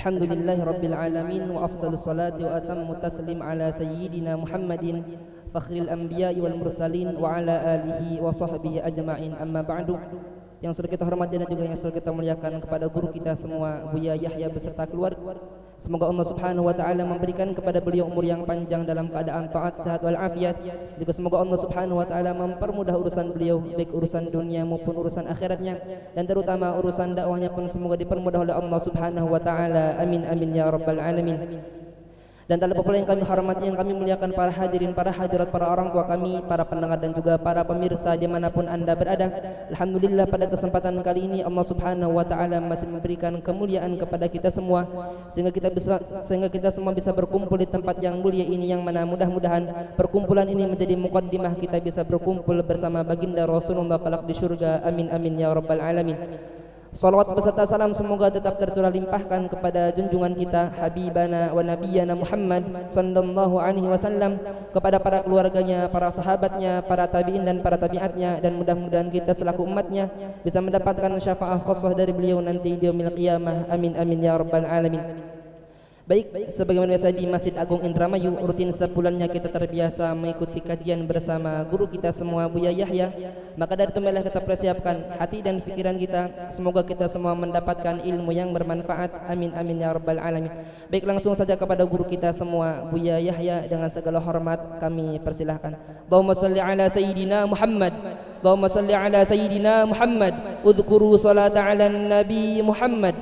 الحمد لله رب العالمين. وأفضل الصلاة وأتم التسليم على سيدنا محمد فخر الأنبياء والمرسلين وعلى آله وصحبه أجمعين. أما بعد yang sudah kita hormati dan juga yang sudah kita muliakan kepada guru kita semua Buya Yahya beserta keluarga Semoga Allah Subhanahu wa taala memberikan kepada beliau umur yang panjang dalam keadaan taat, sehat wal afiat. Juga semoga Allah Subhanahu wa taala mempermudah urusan beliau baik urusan dunia maupun urusan akhiratnya dan terutama urusan dakwahnya pun semoga dipermudah oleh Allah Subhanahu wa taala. Amin amin ya rabbal alamin. Dan lupa pula yang kami hormati, yang kami muliakan para hadirin, para hadirat, para orang tua kami, para pendengar dan juga para pemirsa di mana pun anda berada. Alhamdulillah pada kesempatan kali ini Allah Subhanahu Wa Taala masih memberikan kemuliaan kepada kita semua, sehingga kita bisa, sehingga kita semua bisa berkumpul di tempat yang mulia ini, yang mana mudah-mudahan perkumpulan ini menjadi mukaddimah kita bisa berkumpul bersama baginda Rasulullah kelak di surga. Amin amin ya rabbal alamin. Salawat beserta salam semoga tetap tercurah limpahkan kepada junjungan kita Habibana wa Nabiyana Muhammad sallallahu alaihi wasallam kepada para keluarganya, para sahabatnya, para tabi'in dan para tabi'atnya dan mudah-mudahan kita selaku umatnya bisa mendapatkan syafaat khusus dari beliau nanti di yaumil qiyamah. Amin amin ya rabbal alamin. Baik, sebagaimana biasa di Masjid Agung Indramayu, rutin sebulannya kita terbiasa mengikuti kajian bersama guru kita semua Buya Yahya. Maka dari itu marilah kita persiapkan hati dan pikiran kita. Semoga kita semua mendapatkan ilmu yang bermanfaat. Amin amin ya rabbal alamin. Baik, langsung saja kepada guru kita semua Buya Yahya dengan segala hormat kami persilahkan. Allahumma salli ala sayyidina Muhammad. Allahumma salli ala sayyidina Muhammad. Udhkuru salata ala nabi Muhammad.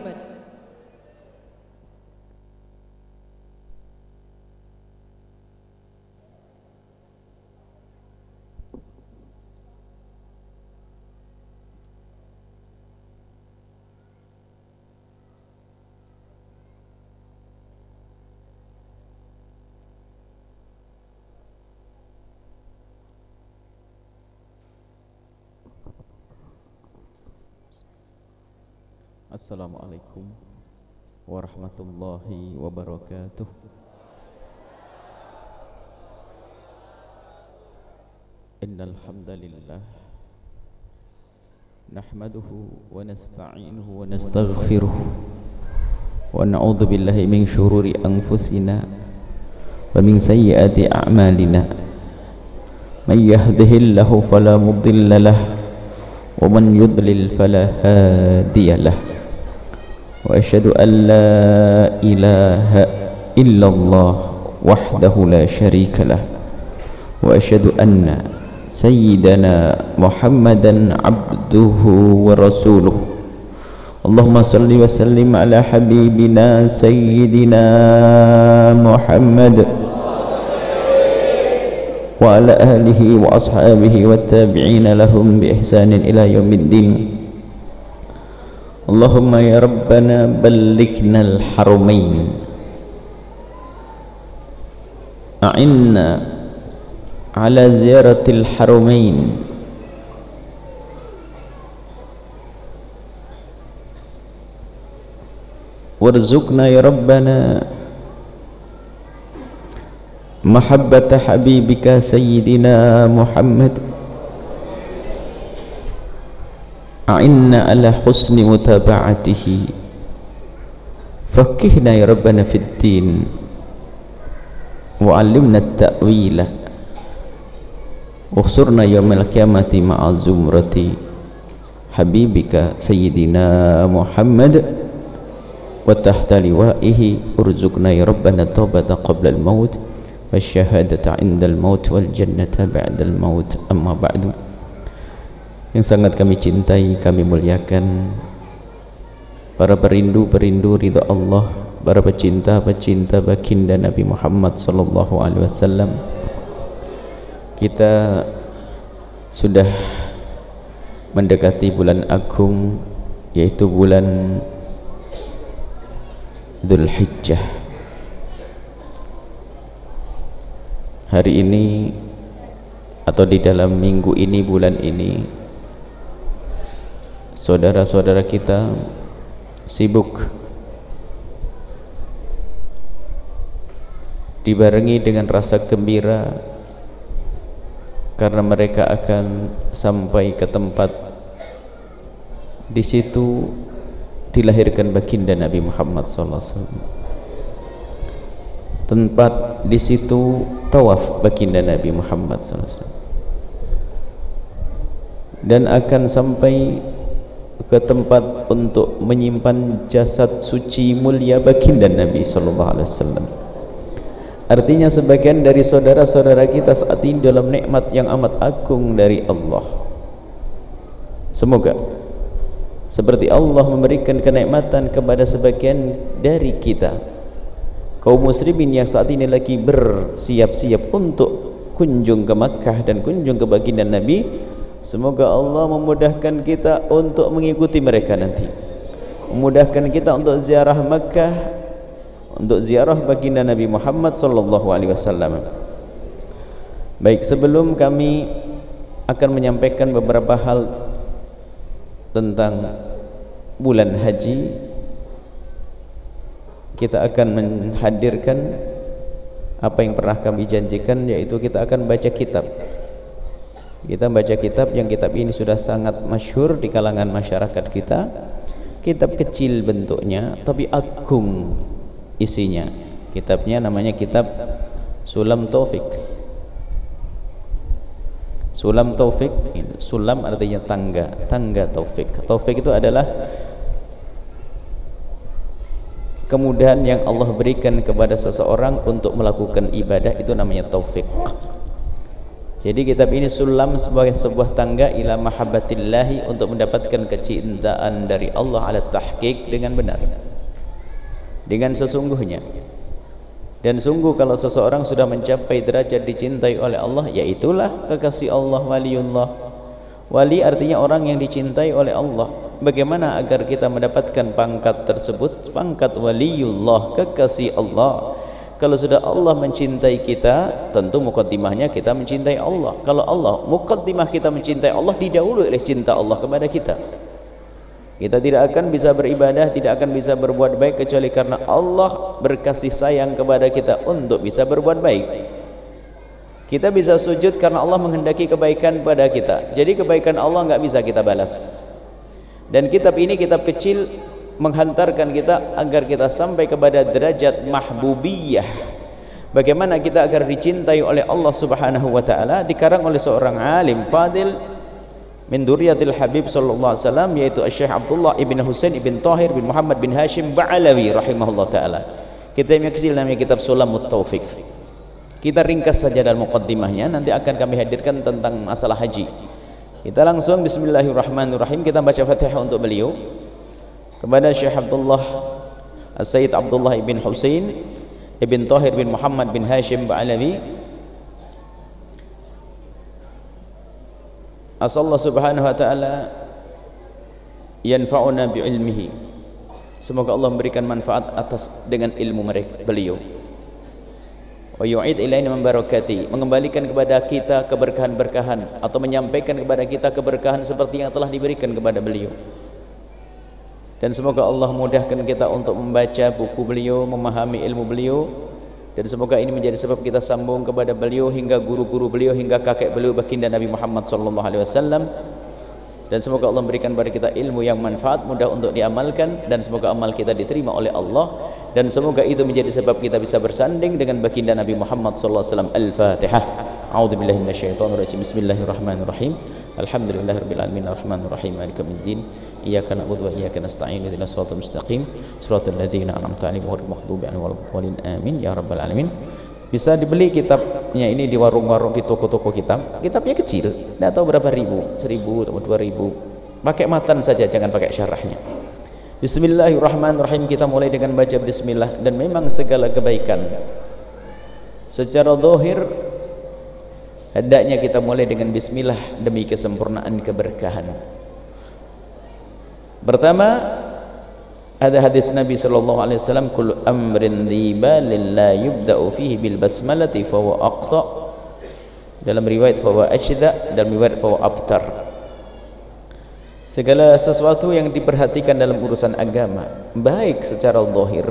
Assalamualaikum warahmatullahi wabarakatuh Innal hamdalillah nahmaduhu wa nasta'inuhu wa nastaghfiruh wa na'udzu billahi min shururi anfusina wa min sayyiati a'malina man yahdihillahu fala mudilla lahu ومن يضلل فلا هادي له وأشهد أن لا إله إلا الله وحده لا شريك له. وأشهد أن سيدنا محمدا عبده ورسوله. اللهم صل وسلم على حبيبنا سيدنا محمد وعلى آله وأصحابه والتابعين لهم بإحسان إلى يوم الدين. اللهم يا ربنا بلغنا الحرمين. أعنا على زيارة الحرمين. وارزقنا يا ربنا محبة حبيبك سيدنا محمد. أعنا على حسن متابعته. فكهنا يا ربنا في الدين. وعلمنا التأويل. واخسرنا يوم القيامة مع زمرة. حبيبك سيدنا محمد. وتحت لوائه ارزقنا يا ربنا التوبة قبل الموت. والشهادة عند الموت والجنة بعد الموت. أما بعد. Yang sangat kami cintai, kami muliakan para perindu-perindu ridha Allah, para pecinta-pecinta baginda Nabi Muhammad sallallahu alaihi wasallam. Kita sudah mendekati bulan agung yaitu bulan Dzulhijjah. Hari ini atau di dalam minggu ini bulan ini saudara-saudara kita sibuk dibarengi dengan rasa gembira karena mereka akan sampai ke tempat di situ dilahirkan baginda Nabi Muhammad SAW tempat di situ tawaf baginda Nabi Muhammad SAW dan akan sampai ke tempat untuk menyimpan jasad suci mulia baginda Nabi sallallahu alaihi wasallam. Artinya sebagian dari saudara-saudara kita saat ini dalam nikmat yang amat agung dari Allah. Semoga seperti Allah memberikan kenikmatan kepada sebagian dari kita kaum muslimin yang saat ini lagi bersiap-siap untuk kunjung ke Makkah dan kunjung ke baginda Nabi semoga Allah memudahkan kita untuk mengikuti mereka nanti. Memudahkan kita untuk ziarah Makkah untuk ziarah baginda Nabi Muhammad sallallahu alaihi wasallam. Baik sebelum kami akan menyampaikan beberapa hal tentang bulan haji kita akan menghadirkan apa yang pernah kami janjikan yaitu kita akan baca kitab kita baca kitab yang kitab ini sudah sangat masyhur di kalangan masyarakat kita kitab kecil bentuknya tapi agung isinya kitabnya namanya kitab Sulam Taufik Sulam taufik, sulam artinya tangga, tangga taufik. Taufik itu adalah kemudahan yang Allah berikan kepada seseorang untuk melakukan ibadah itu namanya taufik. Jadi kitab ini sulam sebagai sebuah tangga ila mahabbatillahi untuk mendapatkan kecintaan dari Allah ala tahqiq dengan benar. Dengan sesungguhnya. Dan sungguh kalau seseorang sudah mencapai derajat dicintai oleh Allah yaitulah kekasih Allah waliullah. Wali artinya orang yang dicintai oleh Allah. Bagaimana agar kita mendapatkan pangkat tersebut? Pangkat waliullah kekasih Allah kalau sudah Allah mencintai kita tentu mukaddimahnya kita mencintai Allah kalau Allah mukaddimah kita mencintai Allah didahului oleh cinta Allah kepada kita kita tidak akan bisa beribadah, tidak akan bisa berbuat baik kecuali karena Allah berkasih sayang kepada kita untuk bisa berbuat baik. Kita bisa sujud karena Allah menghendaki kebaikan pada kita. Jadi kebaikan Allah nggak bisa kita balas. Dan kitab ini kitab kecil menghantarkan kita agar kita sampai kepada derajat mahbubiyah. Bagaimana kita agar dicintai oleh Allah Subhanahu wa taala dikarang oleh seorang alim fadil min duriyatil Habib sallallahu alaihi wasallam yaitu Syekh Abdullah ibn Husain ibn Tahir bin Muhammad bin Hashim Ba'alawi rahimahullah taala. Kitab yang kecil namanya kitab Sulamut Taufik. Kita ringkas saja dalam mukaddimahnya nanti akan kami hadirkan tentang masalah haji. Kita langsung bismillahirrahmanirrahim kita baca Fatihah untuk beliau kepada Syekh Abdullah Sayyid Abdullah ibn Husain ibn Tahir bin Muhammad bin Hashim Ba'alawi. Asallahu subhanahu wa ta'ala yanfa'una bi'ilmihi. Semoga Allah memberikan manfaat atas dengan ilmu mereka beliau. Wa yu'id ilaina min barakati. Mengembalikan kepada kita keberkahan-berkahan atau menyampaikan kepada kita keberkahan seperti yang telah diberikan kepada beliau dan semoga Allah mudahkan kita untuk membaca buku beliau memahami ilmu beliau. Dan semoga ini menjadi sebab kita sambung kepada beliau hingga guru-guru beliau hingga kakek beliau baginda Nabi Muhammad sallallahu alaihi wasallam. Dan semoga Allah memberikan kepada kita ilmu yang manfaat mudah untuk diamalkan dan semoga amal kita diterima oleh Allah. Dan semoga itu menjadi sebab kita bisa bersanding dengan baginda Nabi Muhammad sallallahu alaihi wasallam. al-Fatihah. A'udzubillahi minasyaitonirrajim bismillahirrahmanirrahim. Alhamdulillahirabbil alamin. Arrahmanirrahim. Maliki yaumiddin iyyaka na'budu wa iyyaka nasta'in ihdinas siratal mustaqim siratal ladzina an'amta alaihim ghairil maghdubi alaihim waladdallin amin ya rabbal alamin. Bisa dibeli kitabnya ini di warung-warung di toko-toko kitab. Kitabnya kecil tidak tahu berapa ribu seribu atau dua ribu. Pakai matan saja jangan pakai syarahnya. Bismillahirrahmanirrahim. Kita mulai dengan baca Bismillah. Dan memang segala kebaikan secara dohir hendaknya kita mulai dengan Bismillah demi kesempurnaan keberkahan Pertama ada hadis Nabi sallallahu alaihi wasallam kullu amrin dhibalin la yubda'u fihi bil basmalati fa huwa aqta dalam riwayat fa huwa ajda dalam riwayat fa huwa abtar. Segala sesuatu yang diperhatikan dalam urusan agama baik secara zahir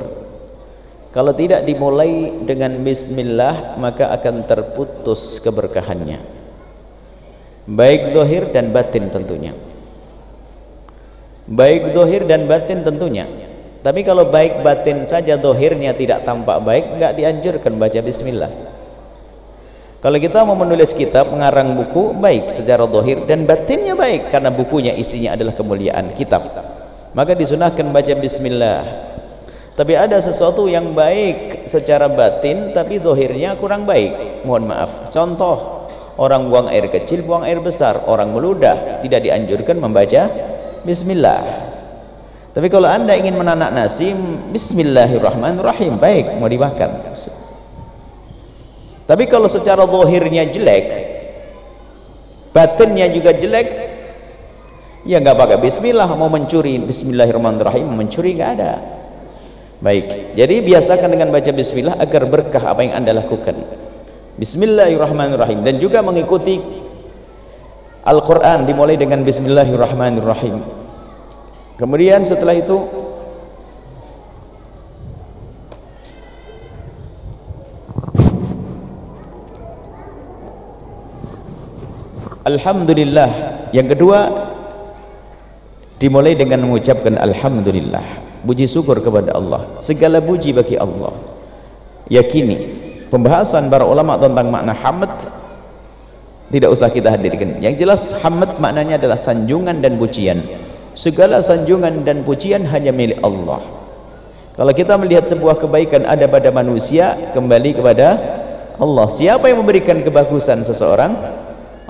kalau tidak dimulai dengan bismillah maka akan terputus keberkahannya. Baik zahir dan batin tentunya baik dohir dan batin tentunya. Tapi kalau baik batin saja dohirnya tidak tampak baik enggak dianjurkan baca bismillah. Kalau kita mau menulis kitab mengarang buku baik secara dohir dan batinnya baik karena bukunya isinya adalah kemuliaan kitab. Maka disunahkan baca bismillah. Tapi ada sesuatu yang baik secara batin tapi dohirnya kurang baik. Mohon maaf. Contoh orang buang air kecil buang air besar. Orang meludah tidak dianjurkan membaca bismillah. Tapi kalau anda ingin menanak nasi bismillahirrahmanirrahim. Baik mau dimakan. Tapi kalau secara dohirnya jelek batinnya juga jelek ya nggak pakai bismillah. Mau mencuri bismillahirrahmanirrahim mencuri nggak ada. Baik jadi biasakan dengan baca bismillah agar berkah apa yang anda lakukan. Bismillahirrahmanirrahim. Dan juga mengikuti Al-Quran dimulai dengan bismillahirrahmanirrahim. Kemudian setelah itu Alhamdulillah. Yang kedua dimulai dengan mengucapkan Alhamdulillah. Puji syukur kepada Allah. Segala puji bagi Allah. Yakini pembahasan para ulama tentang makna hamd tidak usah kita hadirkan. Yang jelas hamd maknanya adalah sanjungan dan pujian. Segala sanjungan dan pujian hanya milik Allah. Kalau kita melihat sebuah kebaikan ada pada manusia kembali kepada Allah. Siapa yang memberikan kebagusan seseorang?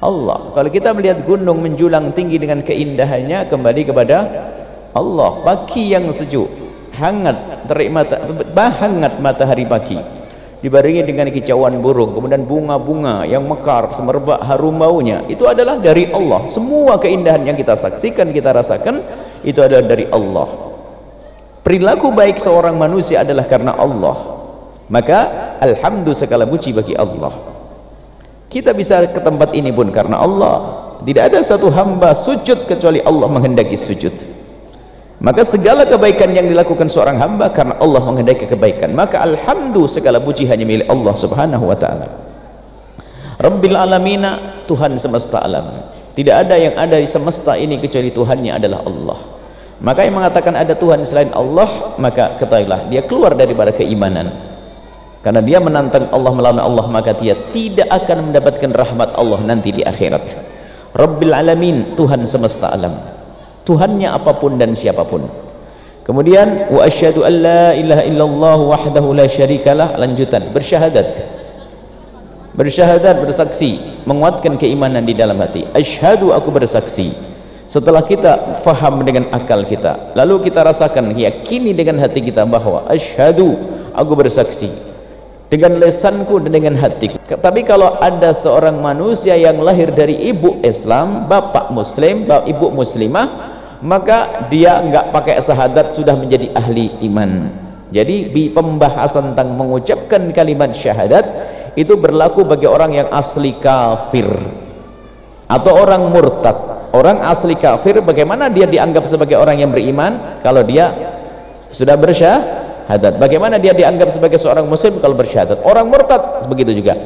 Allah. Kalau kita melihat gunung menjulang tinggi dengan keindahannya kembali kepada Allah. Pagi yang sejuk hangat terik mata hangat matahari pagi dibarengi dengan kicauan burung kemudian bunga-bunga yang mekar semerbak harum baunya. Itu adalah dari Allah. Semua keindahan yang kita saksikan kita rasakan itu adalah dari Allah. Perilaku baik seorang manusia adalah karena Allah. Maka alhamdulillah segala puji bagi Allah. Kita bisa ke tempat ini pun karena Allah. Tidak ada satu hamba sujud kecuali Allah menghendaki sujud maka segala kebaikan yang dilakukan seorang hamba karena Allah menghendaki kebaikan. Maka alhamdulillah segala puji hanya milik Allah subhanahu wa ta'ala. Rabbil alamina Tuhan semesta alam. Tidak ada yang ada di semesta ini kecuali Tuhannya adalah Allah. Maka yang mengatakan ada Tuhan selain Allah maka ketahuilah dia keluar daripada keimanan. Karena dia menantang Allah melawan Allah maka dia tidak akan mendapatkan rahmat Allah nanti di akhirat. Rabbil alamin Tuhan semesta alam Tuhannya apa pun dan siapa pun. Kemudian wa asyhadu an la ilaha illallah wahdahu la syarikalah lanjutan bersyahadat. Bersyahadat bersaksi menguatkan keimanan di dalam hati. Asyhadu aku bersaksi. Setelah kita faham dengan akal kita lalu kita rasakan yakini dengan hati kita bahwa asyhadu aku bersaksi. Dengan lesanku dan dengan hatiku. Tapi kalau ada seorang manusia yang lahir dari ibu Islam bapak muslim ibu muslimah maka dia enggak pakai syahadat sudah menjadi ahli iman. Jadi di pembahasan tentang mengucapkan kalimat syahadat itu berlaku bagi orang yang asli kafir. Atau orang murtad. Orang asli kafir bagaimana dia dianggap sebagai orang yang beriman? Kalau dia sudah bersyahadat. Bagaimana dia dianggap sebagai seorang muslim? Kalau bersyahadat. Orang murtad begitu juga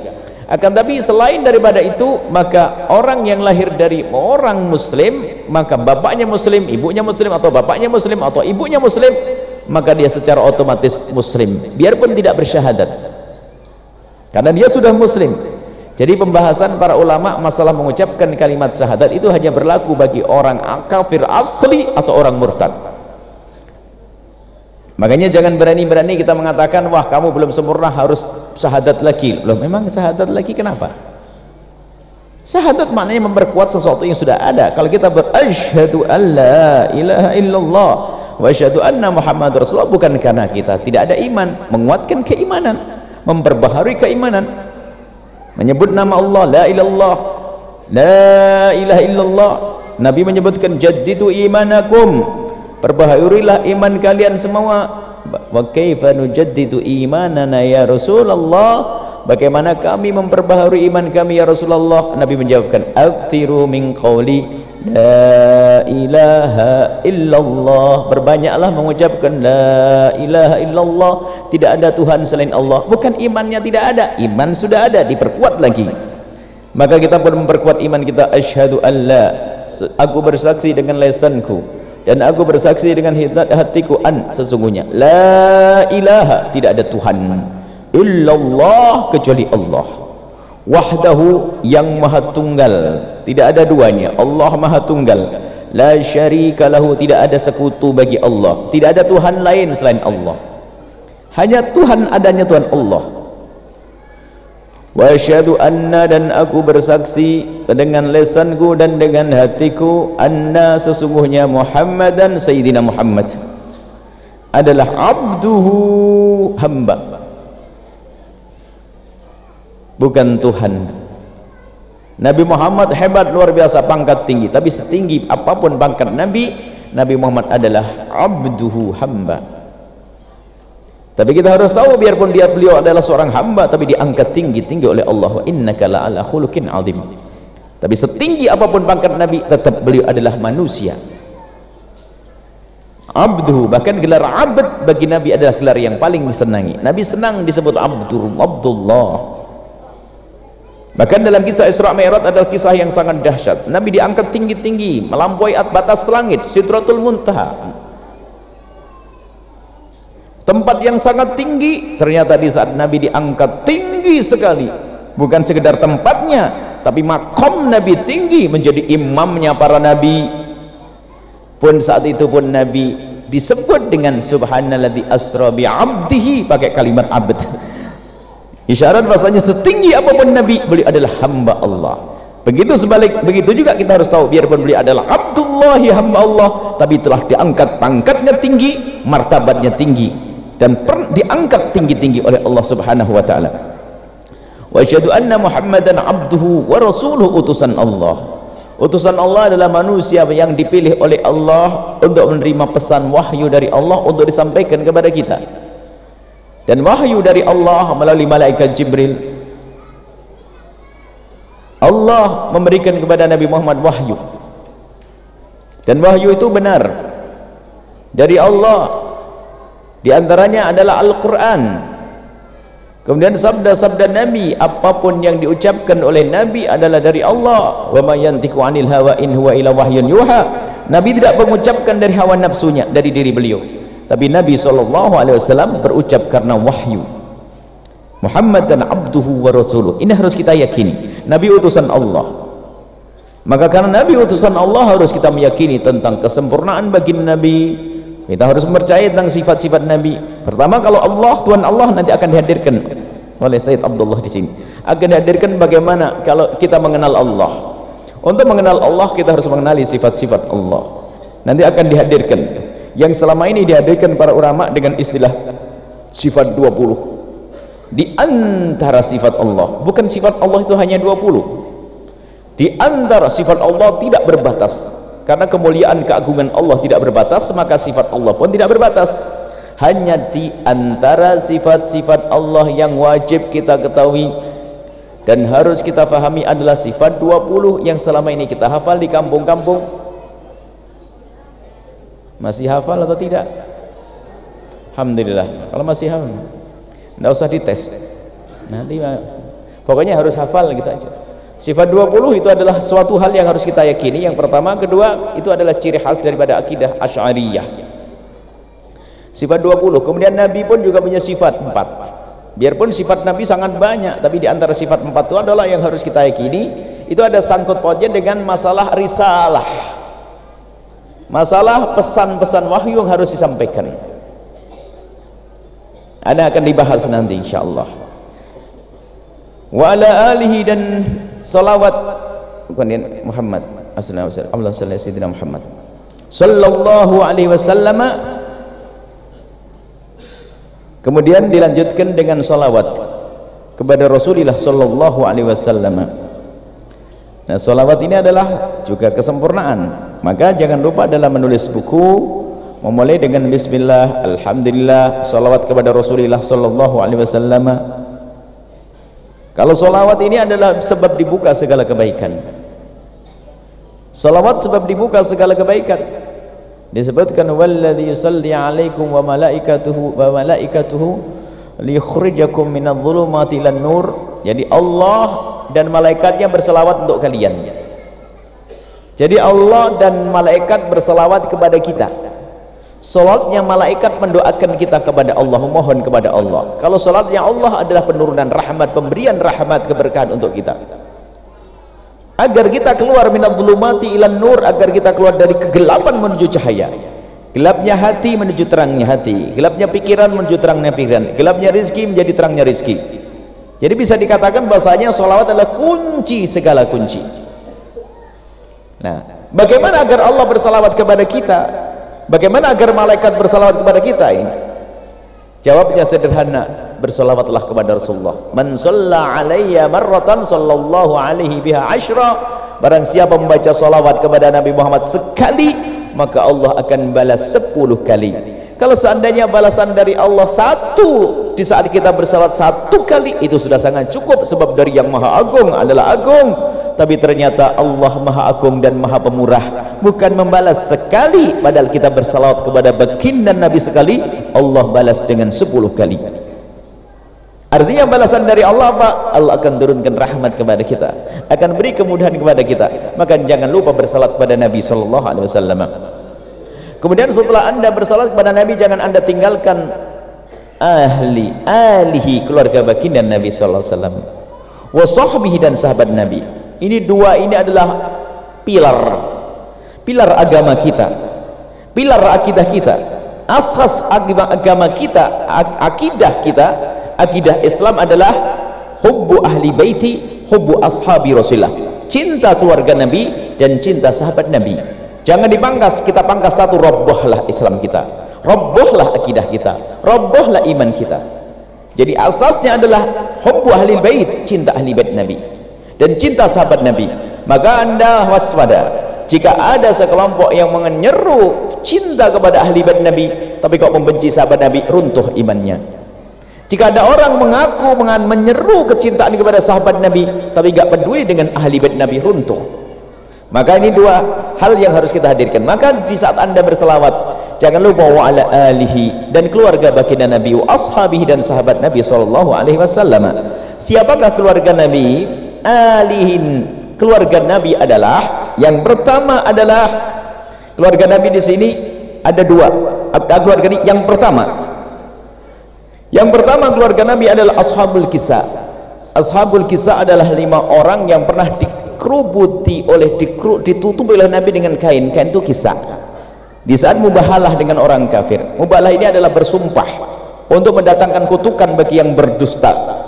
akan tapi selain daripada itu maka orang yang lahir dari orang muslim maka bapaknya muslim ibunya muslim atau bapaknya muslim atau ibunya muslim maka dia secara otomatis muslim. Biarpun tidak bersyahadat. Karena dia sudah muslim. Jadi pembahasan para ulama masalah mengucapkan kalimat syahadat itu hanya berlaku bagi orang kafir asli atau orang murtad makanya jangan berani-berani kita mengatakan wah kamu belum sempurna harus syahadat lagi. Loh memang syahadat lagi kenapa? Syahadat maknanya memperkuat sesuatu yang sudah ada. Kalau kita berasyhadu alla ilaha illallah wa asyhadu anna muhammad rasulullah bukan karena kita tidak ada iman. Menguatkan keimanan memperbaharui keimanan. Menyebut nama Allah la ilallah la ilaha illallah. Nabi menyebutkan jaddidu imanakum perbahayurilah iman kalian semua. Wa kaifa nujaddidu imanana ya Rasulullah? Bagaimana kami memperbaharui iman kami ya Rasulullah? Nabi menjawabkan akthiru min qawli la ilaha illallah. Berbanyaklah mengucapkan la ilaha illallah. Tidak ada Tuhan selain Allah. Bukan imannya tidak ada iman sudah ada. Diperkuat lagi. Maka kita pun memperkuat iman kita. Asyhadu alla aku bersaksi dengan lesanku dan aku bersaksi dengan hatiku an sesungguhnya. La ilaha tidak ada Tuhan illallah kecuali Allah. Wahdahu yang maha tunggal. Tidak ada duanya. Allah maha tunggal. La syarika lahu tidak ada sekutu bagi Allah. Tidak ada Tuhan lain selain Allah. Hanya Tuhan adanya Tuhan Allah wa asyhadu anna dan aku bersaksi dengan lesanku dan dengan hatiku anna sesungguhnya Muhammadan Sayyidina Muhammad adalah abduhu hamba. Bukan Tuhan. Nabi Muhammad hebat luar biasa pangkat tinggi. Tapi setinggi apa pun pangkat Nabi Nabi Muhammad adalah abduhu hamba tapi kita harus tahu biarpun dia beliau adalah seorang hamba tapi diangkat tinggi-tinggi oleh Allah. Innaka la'ala khuluqin azim. Tapi setinggi apa pun pangkat Nabi tetap beliau adalah manusia. Abdu bahkan gelar abd bagi Nabi adalah gelar yang paling disenangi. Nabi senang disebut Abdul Abdullah. Bahkan dalam kisah Isra Mi'raj adalah kisah yang sangat dahsyat. Nabi diangkat tinggi-tinggi, melampaui batas langit, Sidratul Muntaha tempat yang sangat tinggi. Ternyata di saat Nabi diangkat tinggi sekali. Bukan sekedar tempatnya tapi makom Nabi tinggi menjadi imamnya para Nabi. Pun saat itu pun Nabi disebut dengan subhanalladzi asra bi abdihi pakai kalimat abd. Isyarat bahasanya setinggi apa pun Nabi beliau adalah hamba Allah. Begitu sebalik begitu juga kita harus tahu biarpun beliau adalah Abdullahi hamba Allah tapi telah diangkat pangkatnya tinggi martabatnya tinggi dan diangkat tinggi-tinggi oleh Allah Subhanahu wa taala. Wa asyhadu anna Muhammadan abduhu wa rasuluhu utusan Allah. Utusan Allah adalah manusia yang dipilih oleh Allah untuk menerima pesan wahyu dari Allah untuk disampaikan kepada kita. Dan wahyu dari Allah melalui malaikat Jibril. Allah memberikan kepada Nabi Muhammad wahyu. Dan wahyu itu benar dari Allah di antaranya adalah Al-Quran. Kemudian sabda-sabda Nabi apa pun yang diucapkan oleh Nabi adalah dari Allah. Wa anil hawa in huwa yuha. Nabi tidak mengucapkan dari hawa nafsunya dari diri beliau. Tapi Nabi SAW berucap karena wahyu. Muhammad dan abduhu wa rasuluh. Ini harus kita yakini. Nabi utusan Allah. Maka karena Nabi utusan Allah harus kita meyakini tentang kesempurnaan bagi Nabi kita harus percaya tentang sifat-sifat Nabi. Pertama kalau Allah Tuhan Allah nanti akan dihadirkan oleh Sayyid Abdullah di sini. Akan dihadirkan bagaimana kalau kita mengenal Allah. Untuk mengenal Allah kita harus mengenali sifat-sifat Allah. Nanti akan dihadirkan. Yang selama ini dihadirkan para ulama dengan istilah sifat 20 di antara sifat Allah bukan sifat Allah itu hanya 20 di antara sifat Allah tidak berbatas karena kemuliaan keagungan Allah tidak berbatas maka sifat Allah pun tidak berbatas. Hanya di antara sifat-sifat Allah yang wajib kita ketahui dan harus kita fahami adalah sifat 20 yang selama ini kita hafal di kampung-kampung. Masih hafal atau tidak? Alhamdulillah. Kalau masih hafal tidak usah dites. Nanti pokoknya harus hafal gitu aja Sifat 20 itu adalah suatu hal yang harus kita yakini. Yang pertama, kedua, itu adalah ciri khas daripada akidah Asy'ariyah. Sifat 20. Kemudian Nabi pun juga punya sifat 4. Biarpun sifat Nabi sangat banyak, tapi di antara sifat 4 itu adalah yang harus kita yakini, itu ada sangkut pautnya dengan masalah risalah. Masalah pesan-pesan wahyu yang harus disampaikan. Ada akan dibahas nanti insyaallah. Wa ala alihi dan salawat bukan Muhammad. Allah sallallahu Muhammad. Sallallahu alaihi wasallam. Kemudian dilanjutkan dengan salawat kepada Rasulullah sallallahu alaihi wasallam. Nah salawat ini adalah juga kesempurnaan. Maka jangan lupa dalam menulis buku memulai dengan bismillah alhamdulillah salawat kepada Rasulullah sallallahu alaihi wasallam kalau solawat ini adalah sebab dibuka segala kebaikan. Salawat sebab dibuka segala kebaikan. Disebutkan walladzi yusalli alaikum wa malaikatuhu wa malaikatuhu liyukhrijakum minadh dhulumati ilan nur. Jadi Allah dan malaikatnya berselawat untuk kalian. jadi Allah dan malaikat berselawat kepada kita Salatnya malaikat mendoakan kita kepada Allah, memohon kepada Allah. Kalau salatnya Allah adalah penurunan rahmat, pemberian rahmat keberkahan untuk kita. Agar kita keluar minat dhulumati ilan nur, agar kita keluar dari kegelapan menuju cahaya. Gelapnya hati menuju terangnya hati, gelapnya pikiran menuju terangnya pikiran, gelapnya rizki menjadi terangnya rizki. Jadi bisa dikatakan bahasanya salawat adalah kunci segala kunci. Nah, bagaimana agar Allah bersalawat kepada kita? Bagaimana agar malaikat bersalawat kepada kita ini? Jawabnya sederhana, bersalawatlah kepada Rasulullah. Man shalla alayya marratan sallallahu alaihi biha ashra. Barang siapa membaca salawat kepada Nabi Muhammad sekali, maka Allah akan balas sepuluh kali. Kalau seandainya balasan dari Allah satu di saat kita bersalat satu kali itu sudah sangat cukup sebab dari yang maha agung adalah agung tapi ternyata Allah maha agung dan maha pemurah. Bukan membalas sekali padahal kita bersalawat kepada baginda Nabi sekali Allah balas dengan sepuluh kali. Artinya balasan dari Allah apa? Allah akan turunkan rahmat kepada kita akan beri kemudahan kepada kita. Maka jangan lupa bersalat kepada Nabi SAW kemudian setelah anda bersalat kepada Nabi jangan anda tinggalkan ahli alihi keluarga baginda Nabi SAW wa sahbihi dan sahabat Nabi ini dua ini adalah pilar. Pilar agama kita. Pilar akidah kita. Asas agama, kita akidah kita akidah Islam adalah hubbu ahli baiti hubbu ashabi rasulullah cinta keluarga Nabi dan cinta sahabat Nabi. Jangan dipangkas kita pangkas satu robohlah Islam kita. Robohlah akidah kita. Robohlah iman kita. Jadi asasnya adalah hubbu ahli bait cinta ahli bait Nabi dan cinta sahabat Nabi maka anda waspada. Jika ada sekelompok yang menyeru cinta kepada ahli bait Nabi tapi kok membenci sahabat Nabi runtuh imannya. Jika ada orang mengaku menyeru kecintaan kepada sahabat Nabi tapi gak peduli dengan ahli bait Nabi runtuh. Maka ini dua hal yang harus kita hadirkan. Maka di saat anda berselawat jangan lupa wa ala alihi dan keluarga baginda Nabi wa ashabihi dan sahabat Nabi wasallam. Siapakah keluarga Nabi alihin keluarga Nabi adalah yang pertama adalah keluarga Nabi di sini ada dua. Keluarga ini yang pertama. Yang pertama keluarga Nabi adalah ashabul kisah ashabul kisah adalah lima orang yang pernah dikerubuti oleh ditutup oleh Nabi dengan kain. Kain itu kisah. Di saat mubahalah dengan orang kafir. Mubahalah ini adalah bersumpah untuk mendatangkan kutukan bagi yang berdusta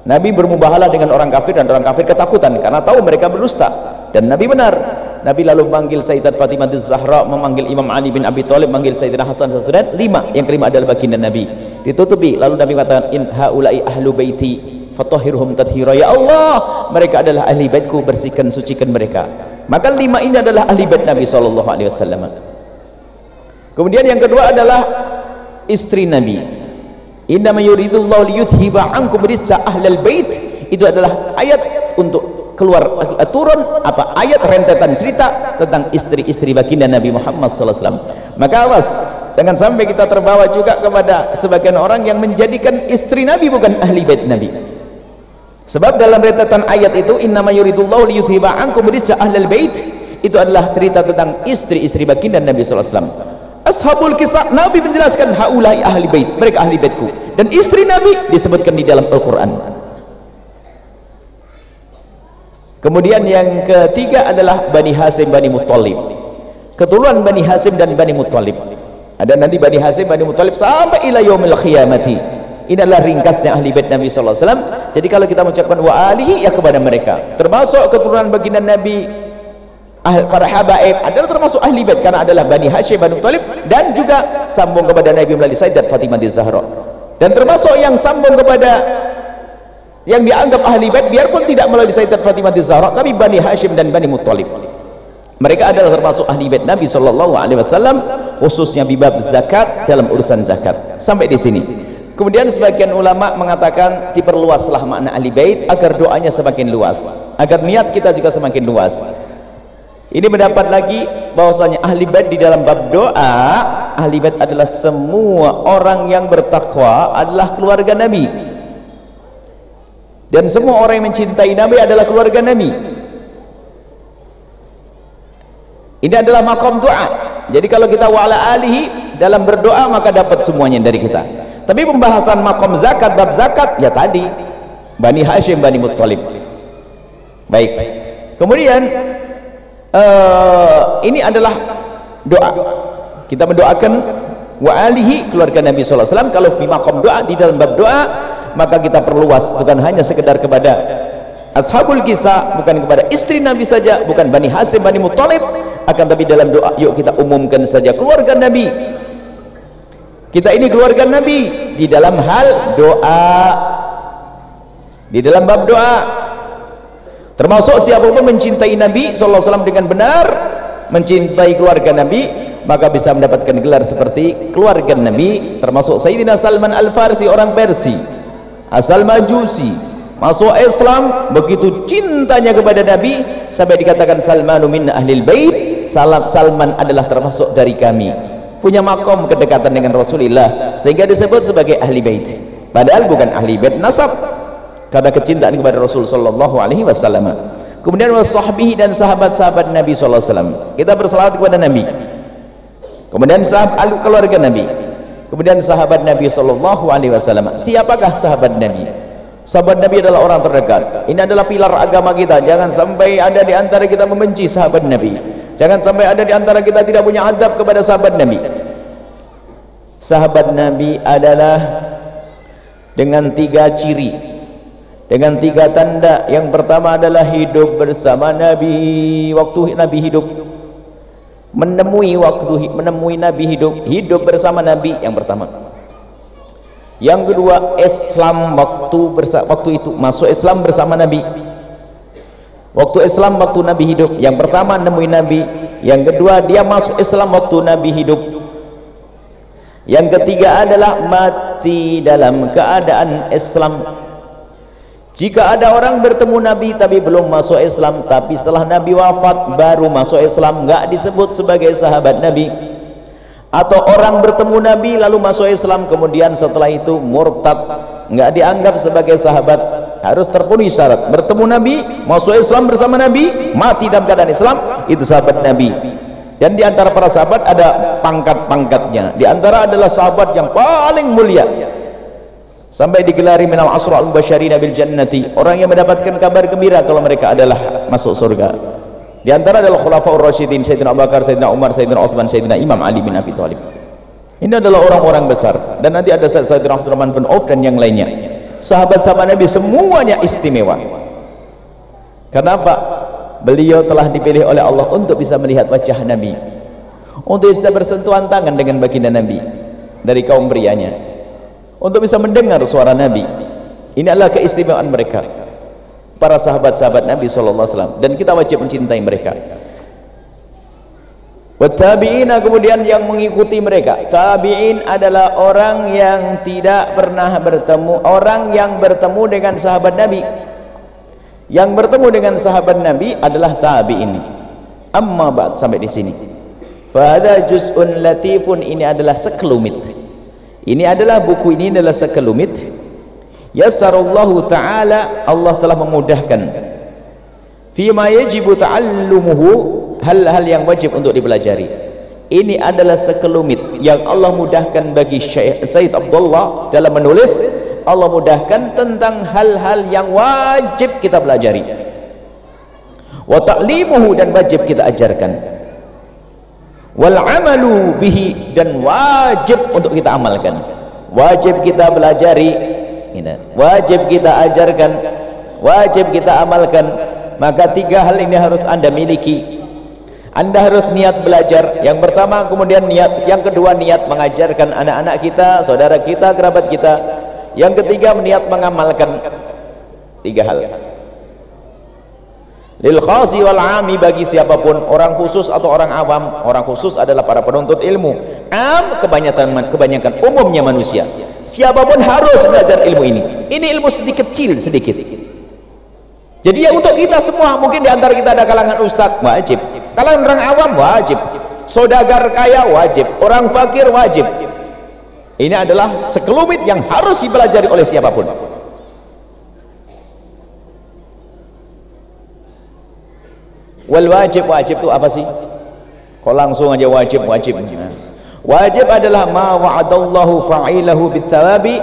Nabi bermubahalah dengan orang kafir dan orang kafir ketakutan karena tahu mereka berdusta. Dan Nabi benar. Nabi lalu manggil Sayyidat Fatimah Zahra memanggil Imam Ali bin Abi Thalib manggil Sayyidina Hasan dan lima. Yang kelima adalah baginda Nabi. Ditutupi. Lalu Nabi katakan in haulai ahlu baiti fatahhirhum tathira. Ya Allah mereka adalah ahli baitku bersihkan sucikan mereka. Maka lima ini adalah ahli bait Nabi wasallam. Kemudian yang kedua adalah istri Nabi Inna yuridullahu liyuthhiba ankum rijsa ahlal bait. Itu adalah ayat untuk keluar turun apa ayat rentetan cerita tentang istri-istri baginda Nabi Muhammad SAW maka awas jangan sampai kita terbawa juga kepada sebagian orang yang menjadikan istri Nabi bukan ahli bait Nabi. Sebab dalam rentetan ayat itu inna yuridullahu liyuthhiba ankum rijsa ahlal bait itu adalah cerita tentang istri-istri baginda Nabi SAW ashabul kisah Nabi menjelaskan haulai ahli bait mereka ahli baitku. Dan istri Nabi disebutkan di dalam Al-Quran. Kemudian yang ketiga adalah Bani Hasim Bani Muttalib. Keturunan Bani Hasim dan Bani Muttalib. Ada nanti Bani Hasim Bani Muttalib sampai ila yaumil qiyamati. Ini adalah ringkasnya ahli bait Nabi SAW jadi kalau kita mengucapkan wa alihi ya kepada mereka. Termasuk keturunan baginda Nabi Para habaib adalah termasuk ahli bait karena adalah Bani Hashim Bani Talib dan juga sambung kepada Nabi melalui Sayyidat Fatimah Zahra. Dan termasuk yang sambung kepada yang dianggap ahli bait biarpun tidak melalui Sayyidat Fatimah Zahra tapi Bani Hashim dan Bani Muttalib. Mereka adalah termasuk ahli bait Nabi sallallahu alaihi wasallam khususnya di bab zakat dalam urusan zakat. Sampai di sini. Kemudian sebagian ulama mengatakan diperluaslah makna ahli bait agar doanya semakin luas agar niat kita juga semakin luas ini mendapat lagi bahwasanya ahli bait di dalam bab doa ahli bait adalah semua orang yang bertakwa adalah keluarga Nabi. Dan semua orang yang mencintai Nabi adalah keluarga Nabi. Ini adalah makom doa. Jadi kalau kita wa'ala alihi dalam berdoa maka dapat semuanya dari kita. Tapi pembahasan makom zakat bab zakat ya tadi. Bani Hashim Bani Muttalib. Baik. Kemudian uh, ini adalah doa. Kita mendoakan wa alihi keluarga Nabi SAW kalau fi makom doa di dalam bab doa maka kita perluas bukan hanya sekedar kepada ashabul kisah bukan kepada istri Nabi saja bukan Bani Hasim Bani Muttalib. Akan tapi dalam doa yuk kita umumkan saja keluarga Nabi. Kita ini keluarga Nabi. Di dalam hal doa. Di dalam bab doa termasuk siapa pun mencintai Nabi SAW dengan benar mencintai keluarga Nabi maka bisa mendapatkan gelar seperti keluarga Nabi termasuk Sayyidina Salman Al-Farsi orang Persi asal majusi masuk Islam begitu cintanya kepada Nabi sampai dikatakan Salmanu min ahlil bait Salam, Salman adalah termasuk dari kami. Punya makom kedekatan dengan Rasulullah sehingga disebut sebagai ahli bait. Padahal bukan ahli bait nasab karena kecintaan kepada Rasul sallallahu alaihi wasallam. Kemudian dan sahabat-sahabat Nabi sallallahu alaihi wasallam. Kita berselawat kepada Nabi. Kemudian sahabat keluarga Nabi. Kemudian sahabat Nabi sallallahu alaihi wasallam. Siapakah sahabat Nabi? Sahabat Nabi adalah orang terdekat. Ini adalah pilar agama kita. Jangan sampai ada di antara kita membenci sahabat Nabi. Jangan sampai ada di antara kita tidak punya adab kepada sahabat Nabi. Sahabat Nabi adalah dengan tiga ciri dengan tiga tanda. Yang pertama adalah hidup bersama Nabi. Waktu Nabi hidup. Menemui waktu menemui Nabi hidup. Hidup bersama Nabi yang pertama. Yang kedua Islam. Waktu bersa waktu itu masuk Islam bersama Nabi. Waktu Islam waktu Nabi hidup. Yang pertama nemui Nabi. Yang kedua dia masuk Islam waktu Nabi hidup. Yang ketiga adalah mati dalam keadaan Islam jika ada orang bertemu Nabi tapi belum masuk Islam tapi setelah Nabi wafat baru masuk Islam enggak disebut sebagai sahabat Nabi. Atau orang bertemu Nabi lalu masuk Islam kemudian setelah itu murtad enggak dianggap sebagai sahabat. Harus terpenuhi syarat. Bertemu Nabi masuk Islam bersama Nabi mati dalam keadaan Islam itu sahabat Nabi. Dan di antara para sahabat ada pangkat-pangkatnya. Di antara adalah sahabat yang paling mulia sampai digelari minal asra al-basyarina bil jannati orang yang mendapatkan kabar gembira kalau mereka adalah masuk surga di antara adalah khulafaur rasyidin Sayyidina Abu Bakar, Sayyidina Umar, Sayyidina Uthman, Sayyidina Imam Ali bin Abi Thalib. Ini adalah orang-orang besar dan nanti ada Sayyidina Abdurrahman bin Auf dan yang lainnya. Sahabat-sahabat Nabi semuanya istimewa. Kenapa? Beliau telah dipilih oleh Allah untuk bisa melihat wajah Nabi. Untuk bisa bersentuhan tangan dengan baginda Nabi dari kaum prianya. Untuk bisa mendengar suara Nabi. Ini adalah keistimewaan mereka. Para sahabat-sahabat Nabi SAW dan kita wajib mencintai mereka. Tabi'ina kemudian yang mengikuti mereka. Tabi'in adalah orang yang tidak pernah bertemu orang yang bertemu dengan sahabat Nabi. Yang bertemu dengan sahabat Nabi adalah tabi'in. Amma ba'd sampai di sini. Fahada juz'un latifun ini adalah sekelumit ini adalah buku ini adalah sekelumit. Yassarallahu ta'ala Allah telah memudahkan. Fima yajibu ta'allumuhu hal-hal yang wajib untuk dipelajari. Ini adalah sekelumit yang Allah mudahkan bagi Syed Abdullah dalam menulis. Allah mudahkan tentang hal-hal yang wajib kita pelajari. Wa ta'limuhu dan wajib kita ajarkan wal amalu bihi dan wajib untuk kita amalkan. Wajib kita belajari wajib kita ajarkan wajib kita amalkan. Maka tiga hal ini harus anda miliki. Anda harus niat belajar. Yang pertama kemudian niat. Yang kedua niat mengajarkan anak-anak kita saudara kita kerabat kita. Yang ketiga niat mengamalkan. Tiga hal lil khasi wal ami bagi siapa pun orang khusus atau orang awam orang khusus adalah para penuntut ilmu. Am kebanyakan kebanyakan umumnya manusia. Siapa pun harus belajar ilmu ini. Ini ilmu sedikit kecil sedikit. Jadi ya untuk kita semua mungkin di antara kita ada kalangan ustadz wajib. Kalangan orang awam wajib. Saudagar kaya wajib. Orang fakir wajib. Ini adalah sekelumit yang harus dipelajari oleh siapa pun wal wajib wajib itu apa sih kok langsung aja wajib wajib wajib adalah ma wa'adallahu fa'ilahu bithawabi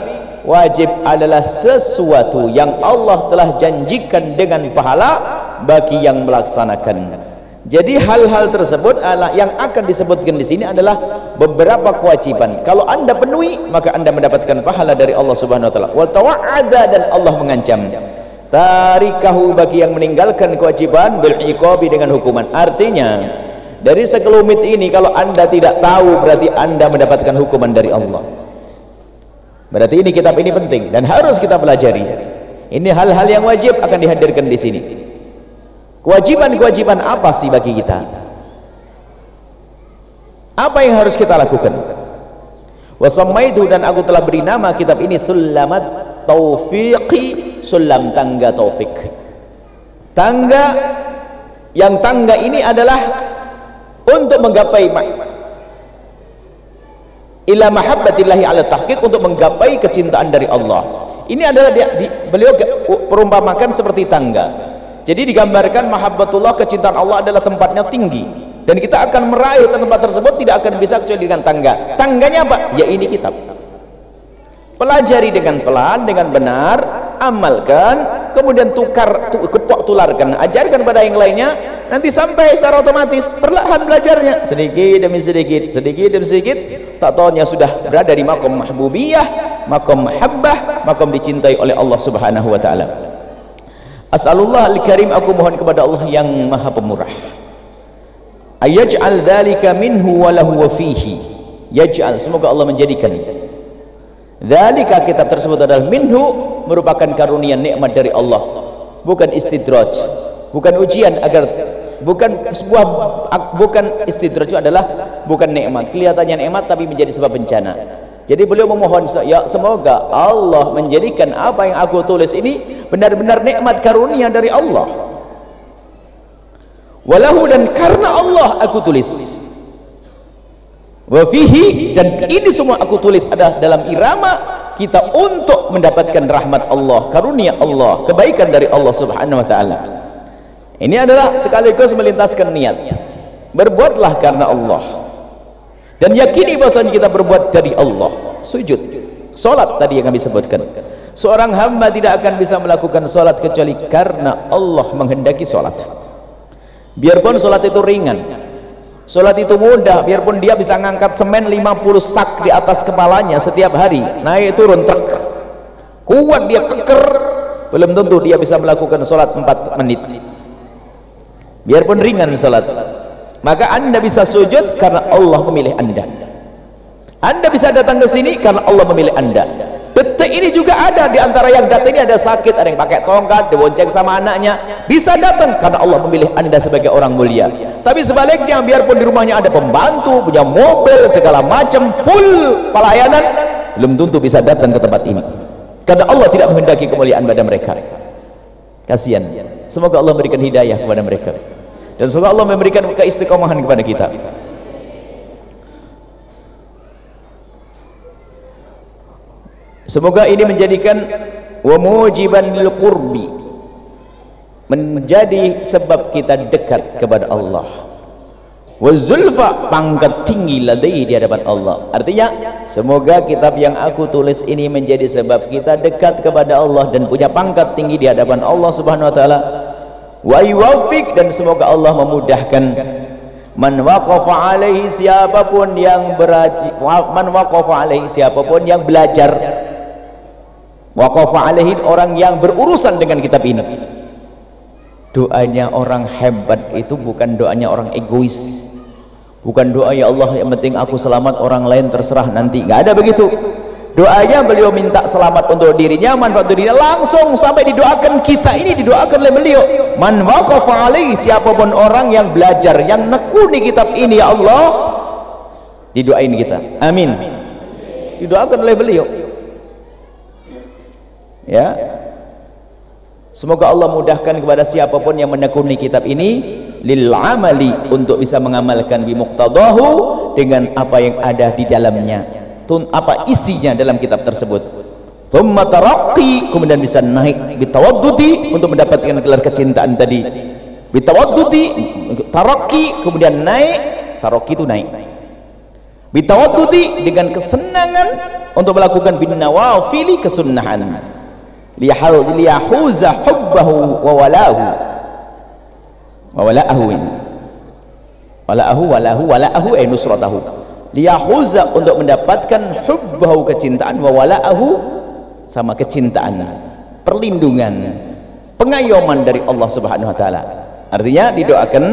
wajib adalah sesuatu yang Allah telah janjikan dengan pahala bagi yang melaksanakan jadi hal-hal tersebut adalah yang akan disebutkan di sini adalah beberapa kewajiban. Kalau Anda penuhi, maka Anda mendapatkan pahala dari Allah Subhanahu wa taala. Wal dan Allah mengancam. Tarikahu bagi yang meninggalkan kewajiban bil iqabi dengan hukuman. Artinya, dari sekelumit ini kalau Anda tidak tahu berarti Anda mendapatkan hukuman dari Allah. Berarti ini kitab ini penting dan harus kita pelajari. Ini hal-hal yang wajib akan dihadirkan di sini kewajiban-kewajiban apa sih bagi kita apa yang harus kita lakukan wasammaitu dan aku telah beri nama kitab ini sulamat taufiqi sulam tangga taufik tangga yang tangga ini adalah untuk menggapai ila mahabbatillahi ala tahqiq untuk menggapai kecintaan dari Allah ini adalah dia, di, beliau perumpamakan seperti tangga jadi digambarkan mahabbatullah kecintaan Allah adalah tempatnya tinggi dan kita akan meraih tempat tersebut tidak akan bisa kecuali dengan tangga. Tangganya apa? Ya ini kitab. Pelajari dengan pelan, dengan benar, amalkan, kemudian tukar, kepok tularkan, ajarkan pada yang lainnya, nanti sampai secara otomatis perlahan belajarnya, sedikit demi sedikit, sedikit demi sedikit, tak tahunya sudah berada di makom mahbubiyah, makom mahabbah, makom dicintai oleh Allah Subhanahu wa taala. As'alullah al-karim aku mohon kepada Allah yang maha pemurah. Ayaj'al dhalika minhu wa lahu wa fihi. Yaj'al semoga Allah menjadikan. Dhalika kitab tersebut adalah minhu merupakan karunia nikmat dari Allah bukan istidraj bukan ujian agar bukan sebuah bukan istidraj adalah bukan nikmat kelihatannya nikmat tapi menjadi sebab bencana jadi beliau memohon ya semoga Allah menjadikan apa yang aku tulis ini benar-benar nikmat karunia dari Allah. Walahu dan karena Allah aku tulis. Wa fihi dan ini semua aku tulis adalah dalam irama kita untuk mendapatkan rahmat Allah, karunia Allah, kebaikan dari Allah Subhanahu wa taala. Ini adalah sekaligus melintaskan niat. Berbuatlah karena Allah. Dan yakini bahasanya kita berbuat dari Allah. Sujud. Solat tadi yang kami sebutkan. Seorang hamba tidak akan bisa melakukan solat kecuali karena Allah menghendaki solat. Biarpun solat itu ringan solat itu mudah biarpun dia bisa ngangkat semen 50 sak di atas kepalanya setiap hari. Naik turun truk. Kuat dia keker. Belum tentu dia bisa melakukan solat 4 menit. Biarpun ringan solat. Maka anda bisa sujud karena Allah memilih anda. Anda bisa datang ke sini karena Allah memilih anda detik ini juga ada. Di antara yang datang ini ada sakit ada yang pakai tongkat dibonceng sama anaknya. Bisa datang karena Allah memilih anda sebagai orang mulia. Tapi sebaliknya biarpun di rumahnya ada pembantu punya mobil segala macam full pelayanan belum tentu bisa datang ke tempat ini. Karena Allah tidak menghendaki kemuliaan pada mereka. Kasihan. Semoga Allah memberikan hidayah kepada mereka. Dan semoga Allah memberikan keistiqomahan kepada kita semoga ini menjadikan wa mujiban lil qurbi menjadi sebab kita dekat kepada Allah. Wa zulfa pangkat tinggi ladai di hadapan Allah. Artinya semoga kitab yang aku tulis ini menjadi sebab kita dekat kepada Allah dan punya pangkat tinggi di hadapan Allah subhanahu wa ta'ala. Wa yuwaffiq dan semoga Allah memudahkan. Man waqafa alaihi siapa pun yang beraji man waqafa alaihi siapa pun yang belajar waqafa alaihi orang yang berurusan dengan kitab ini. Doanya orang hebat itu bukan doanya orang egois. Bukan doa ya Allah yang penting aku selamat orang lain terserah nanti. Nggak ada begitu. Doanya beliau minta selamat untuk dirinya manfaat untuk dirinya. Langsung sampai didoakan kita ini didoakan oleh beliau. Man waqafa alaihi siapa pun orang yang belajar yang nekuni kitab ini ya Allah didoain kita. Amin. Didoakan oleh beliau ya. Semoga Allah mudahkan kepada siapa pun yang menekuni kitab ini lil amali untuk bisa mengamalkan bimuqtadahu dengan apa yang ada di dalamnya. Apa isinya dalam kitab tersebut. Thumma taraqqi kemudian bisa naik bitawadduti untuk mendapatkan gelar kecintaan tadi. Bitawadduti taraqqi kemudian naik taroki itu naik. Bitawadduti dengan kesenangan untuk melakukan bin nawafili kesunnahan liyahuza hubbahu wa walahu. Wa wala'ahu. Wala'ahu walahu wala'ahu ay nusratahu. Liyahuza untuk mendapatkan hubbahu kecintaan. Wa wala'ahu sama kecintaan. Perlindungan. Pengayoman dari Allah subhanahu wa ta'ala. Artinya didoakan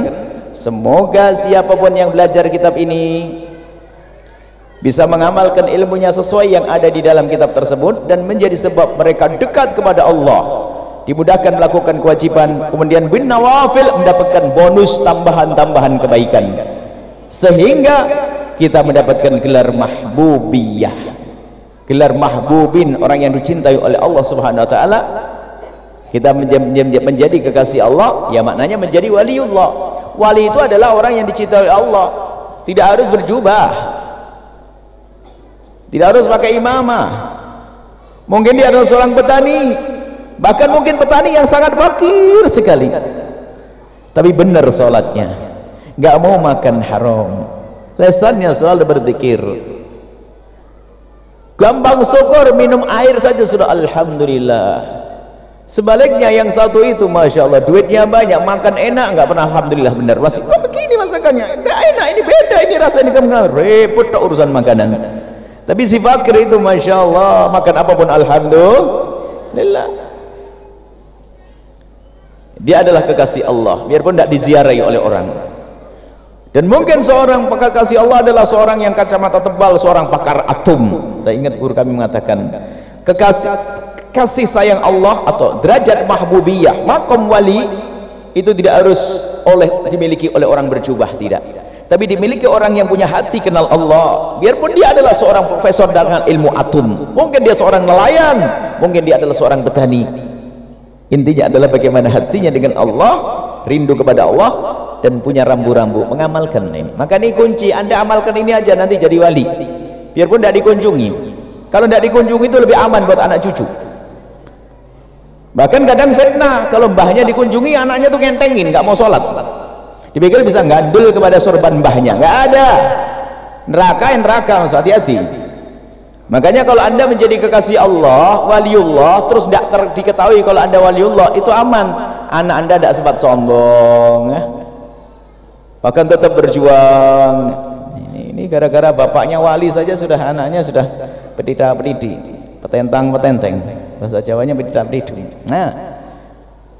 semoga siapa pun yang belajar kitab ini bisa mengamalkan ilmunya sesuai yang ada di dalam kitab tersebut dan menjadi sebab mereka dekat kepada Allah. Dimudahkan melakukan kewajiban kemudian bin nawafil mendapatkan bonus tambahan-tambahan kebaikan. Sehingga kita mendapatkan gelar mahbubiyah. Gelar mahbubin orang yang dicintai oleh Allah subhanahu wa ta'ala. Kita menjadi, kekasih Allah ya maknanya menjadi waliullah. Wali itu adalah orang yang dicintai oleh Allah. Tidak harus berjubah tidak harus pakai imamah. Mungkin dia adalah seorang petani. Bahkan mungkin petani yang sangat fakir sekali. Tapi benar sholatnya gak mau makan haram. Lesannya selalu berzikir. Gampang syukur minum air saja sudah Alhamdulillah. Sebaliknya yang satu itu Masya Allah duitnya banyak makan enak nggak pernah Alhamdulillah benar. Masih oh, begini masakannya enak ini beda ini rasa ini kamu repot urusan makanan tapi si fakir itu Masya Allah makan apa pun Alhamdulillah. Dia adalah kekasih Allah biarpun tidak diziarahi oleh orang. Dan mungkin seorang kekasih Allah adalah seorang yang kacamata tebal seorang pakar atom. Saya ingat guru kami mengatakan kekasih kasih sayang Allah atau derajat mahbubiyah makom wali itu tidak harus oleh dimiliki oleh orang berjubah tidak tapi dimiliki orang yang punya hati kenal Allah. Biarpun dia adalah seorang profesor dengan ilmu atom. Mungkin dia seorang nelayan. Mungkin dia adalah seorang petani. Intinya adalah bagaimana hatinya dengan Allah rindu kepada Allah dan punya rambu-rambu. Mengamalkan ini. Maka ini kunci. Anda amalkan ini aja nanti jadi wali. Biarpun tidak dikunjungi. Kalau tidak dikunjungi itu lebih aman buat anak cucu. Bahkan kadang fitnah. Kalau mbahnya dikunjungi anaknya tuh ngentengin nggak mau sholat dipikir bisa ngandul kepada sorban mbahnya. Nggak ada. Neraka yang neraka hati-hati. Makanya kalau anda menjadi kekasih Allah waliullah terus tidak diketahui kalau anda waliullah itu aman. Anak anda tidak sempat sombong ya. bahkan tetap berjuang. Ini gara-gara bapaknya wali saja sudah anaknya sudah petita-petiti. Petentang-petenteng. Bahasa Jawanya itu nah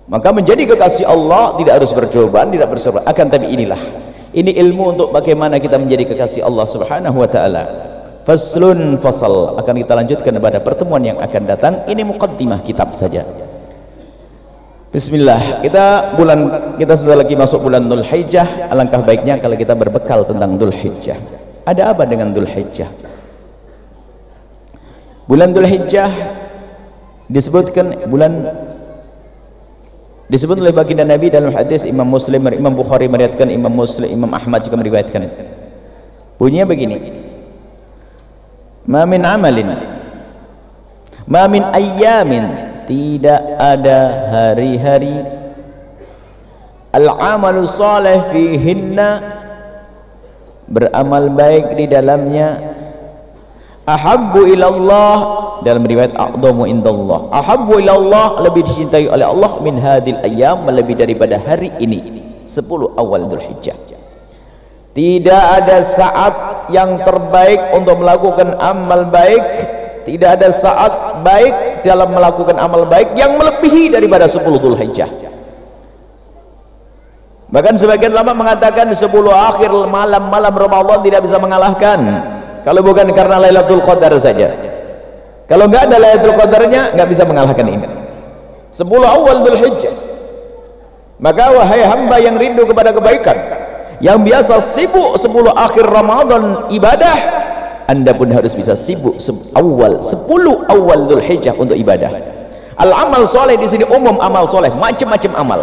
maka menjadi kekasih Allah tidak harus bercobaan tidak bersobat akan tapi inilah. Ini ilmu untuk bagaimana kita menjadi kekasih Allah subhanahu wa ta'ala. Faslun fasal. Akan kita lanjutkan pada pertemuan yang akan datang. Ini muqaddimah kitab saja. Bismillah. Kita bulan kita sudah lagi masuk bulan Dhul Hijjah alangkah baiknya kalau kita berbekal tentang Dhul Hijjah ada apa dengan Dhul Hijjah bulan Dhul Hijjah disebutkan bulan disebut oleh baginda Nabi dalam hadis Imam Muslim Imam Bukhari meriwayatkan Imam Muslim Imam Ahmad juga meriwayatkan. Bunyinya begini. Ma min amalin. Ma min ayyamin. Tidak ada hari-hari al-amalu salih fihinna beramal baik di dalamnya. Ahabbu ilallah dalam riwayat a'dhamu indallah. Ahabbu ilallah. Lebih dicintai oleh Allah min hadil ayyam lebih daripada hari ini 10 awal Dzulhijjah tidak ada saat yang terbaik untuk melakukan amal baik. Tidak ada saat baik dalam melakukan amal baik yang melebihi daripada 10 Dzulhijjah bahkan sebagian lama mengatakan 10 akhir malam-malam Ramadan tidak bisa mengalahkan. Kalau bukan karena Lailatul Qadar saja kalau nggak ada Lailatul Qadarnya nggak bisa mengalahkan ini. 10 awal Dzulhijjah maka wahai hamba yang rindu kepada kebaikan yang biasa sibuk 10 akhir Ramadan ibadah anda pun harus bisa sibuk awal 10 awal Dzulhijjah untuk ibadah. Al amal soleh di sini umum amal soleh macam-macam amal.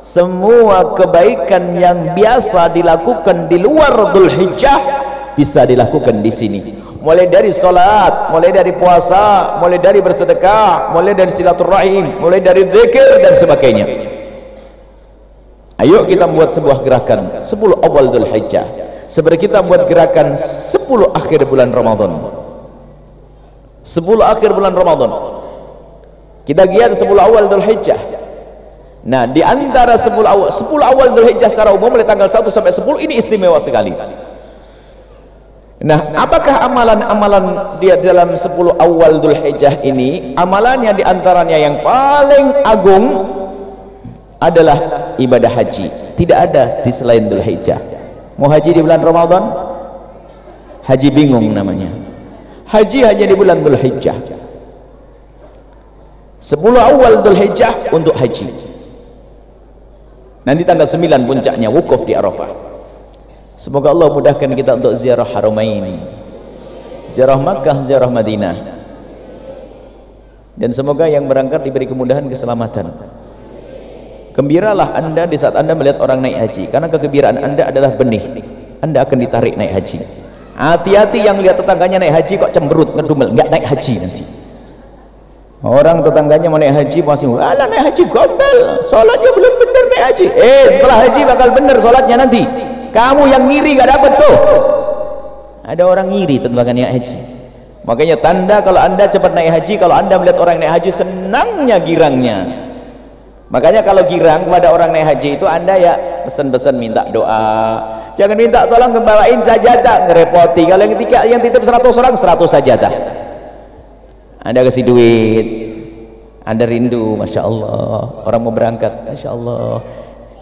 Semua kebaikan yang biasa dilakukan di luar Dzulhijjah bisa dilakukan di sini mulai dari salat, mulai dari puasa, mulai dari bersedekah, mulai dari silaturahim, mulai dari zikir dan sebagainya. Ayo kita buat sebuah gerakan 10 awal Dzulhijjah. seperti kita buat gerakan 10 akhir bulan Ramadan 10 akhir bulan Ramadan kita giat 10 awal Dhul Hijjah nah di antara 10 awal 10 awal Dhul Hijjah secara umum mulai tanggal 1 sampai 10 ini istimewa sekali nah apakah amalan-amalan dia dalam 10 awal Dhul Hijjah ini amalan yang di antaranya yang paling agung adalah ibadah haji? Tidak ada di selain Dhul Hijjah mau haji di bulan Ramadan? Haji bingung namanya. Haji hanya di bulan Dhul Hijjah 10 awal Dhul Hijjah untuk haji. Nanti tanggal 9 puncaknya wukuf di Arafah Semoga Allah mudahkan kita untuk ziarah Haramain. Ziarah Makkah, ziarah Madinah. Dan semoga yang berangkat diberi kemudahan keselamatan. Gembiralah Anda di saat Anda melihat orang naik haji karena kegembiraan Anda adalah benih. Anda akan ditarik naik haji. Hati-hati yang lihat tetangganya naik haji kok cemberut, ngedumel, enggak naik haji nanti. Orang tetangganya mau naik haji pasti, "Alah naik haji gombel, salatnya belum benar naik haji." Eh, setelah haji bakal benar salatnya nanti kamu yang ngiri gak dapat tuh. Ada orang ngiri tentang naik haji. Makanya tanda kalau anda cepat naik haji kalau anda melihat orang naik haji senangnya girangnya. Makanya kalau girang kepada orang naik haji itu anda ya pesan-pesan minta doa. Jangan minta tolong kembalain sajadah. Ngerepoti. Kalau yang ketiga yang titip 100 orang 100 sajadah. Anda kasih duit. Anda rindu Masya Allah. Orang mau berangkat Masya Allah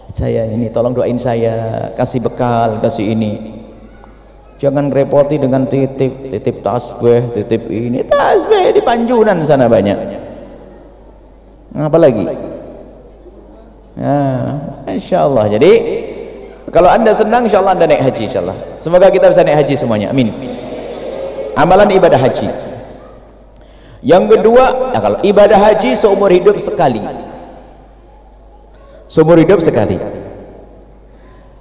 saya ini tolong doain saya. Kasih bekal kasih ini. Jangan repoti dengan titip titip tasbih titip ini. Tasbih di panjunan sana banyak. Apa lagi? Nah, Insya Allah jadi kalau anda senang Insya Allah anda naik haji Insya Allah semoga kita bisa naik haji semuanya. Amin. Amalan ibadah haji. Yang kedua ya kalau ibadah haji seumur hidup sekali seumur hidup sekali.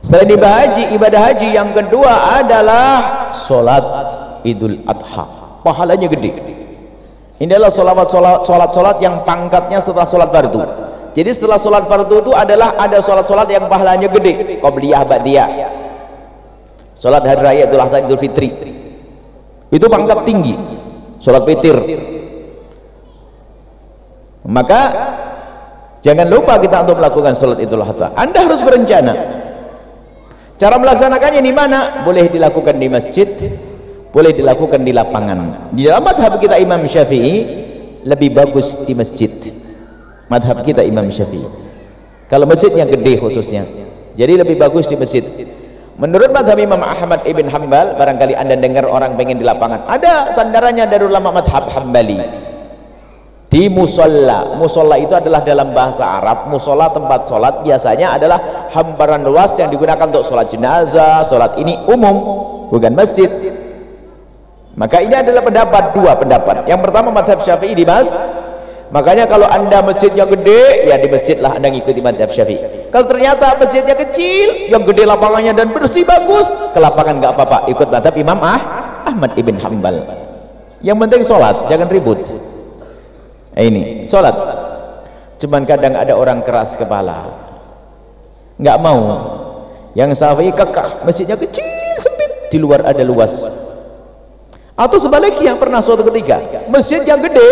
Selain ibadah haji ibadah haji yang kedua adalah solat idul adha. Pahalanya gede. Ini adalah solat solat solat solat yang pangkatnya setelah solat fardu. Jadi setelah solat fardu itu adalah ada solat yang pahalanya gede. Qobliyah ba'diyah. Solat hari raya idul adha idul fitri. Itu pangkat tinggi. Solat witir. Maka Jangan lupa kita untuk melakukan salat Idul Adha. Anda harus berencana. Cara melaksanakannya di mana? Boleh dilakukan di masjid, boleh dilakukan di lapangan. Di dalam madhab kita Imam Syafi'i lebih bagus di masjid. Madhab kita Imam Syafi'i. Kalau masjidnya gede khususnya. Jadi lebih bagus di masjid. Menurut madhab Imam Ahmad ibn Hanbal, barangkali anda dengar orang pengen di lapangan. Ada sandarannya dari ulama madhab Hambali di musola musola itu adalah dalam bahasa Arab musola tempat sholat biasanya adalah hamparan luas yang digunakan untuk sholat jenazah sholat ini umum bukan masjid. Maka ini adalah pendapat dua pendapat. Yang pertama madhab syafi'i di mas makanya kalau anda masjidnya gede ya di masjid lah anda ngikuti madhab syafi'i. Kalau ternyata masjidnya kecil yang gede lapangannya dan bersih bagus ke lapangan nggak apa-apa ikut madhab imam ah Ahmad ibn Hambal yang penting sholat jangan ribut Eh, ini sholat cuman kadang ada orang keras kepala. Nggak mau. Yang Syafi'i kekah masjidnya kecil sempit. Di luar ada luas. Atau sebaliknya pernah suatu ketika masjid yang gede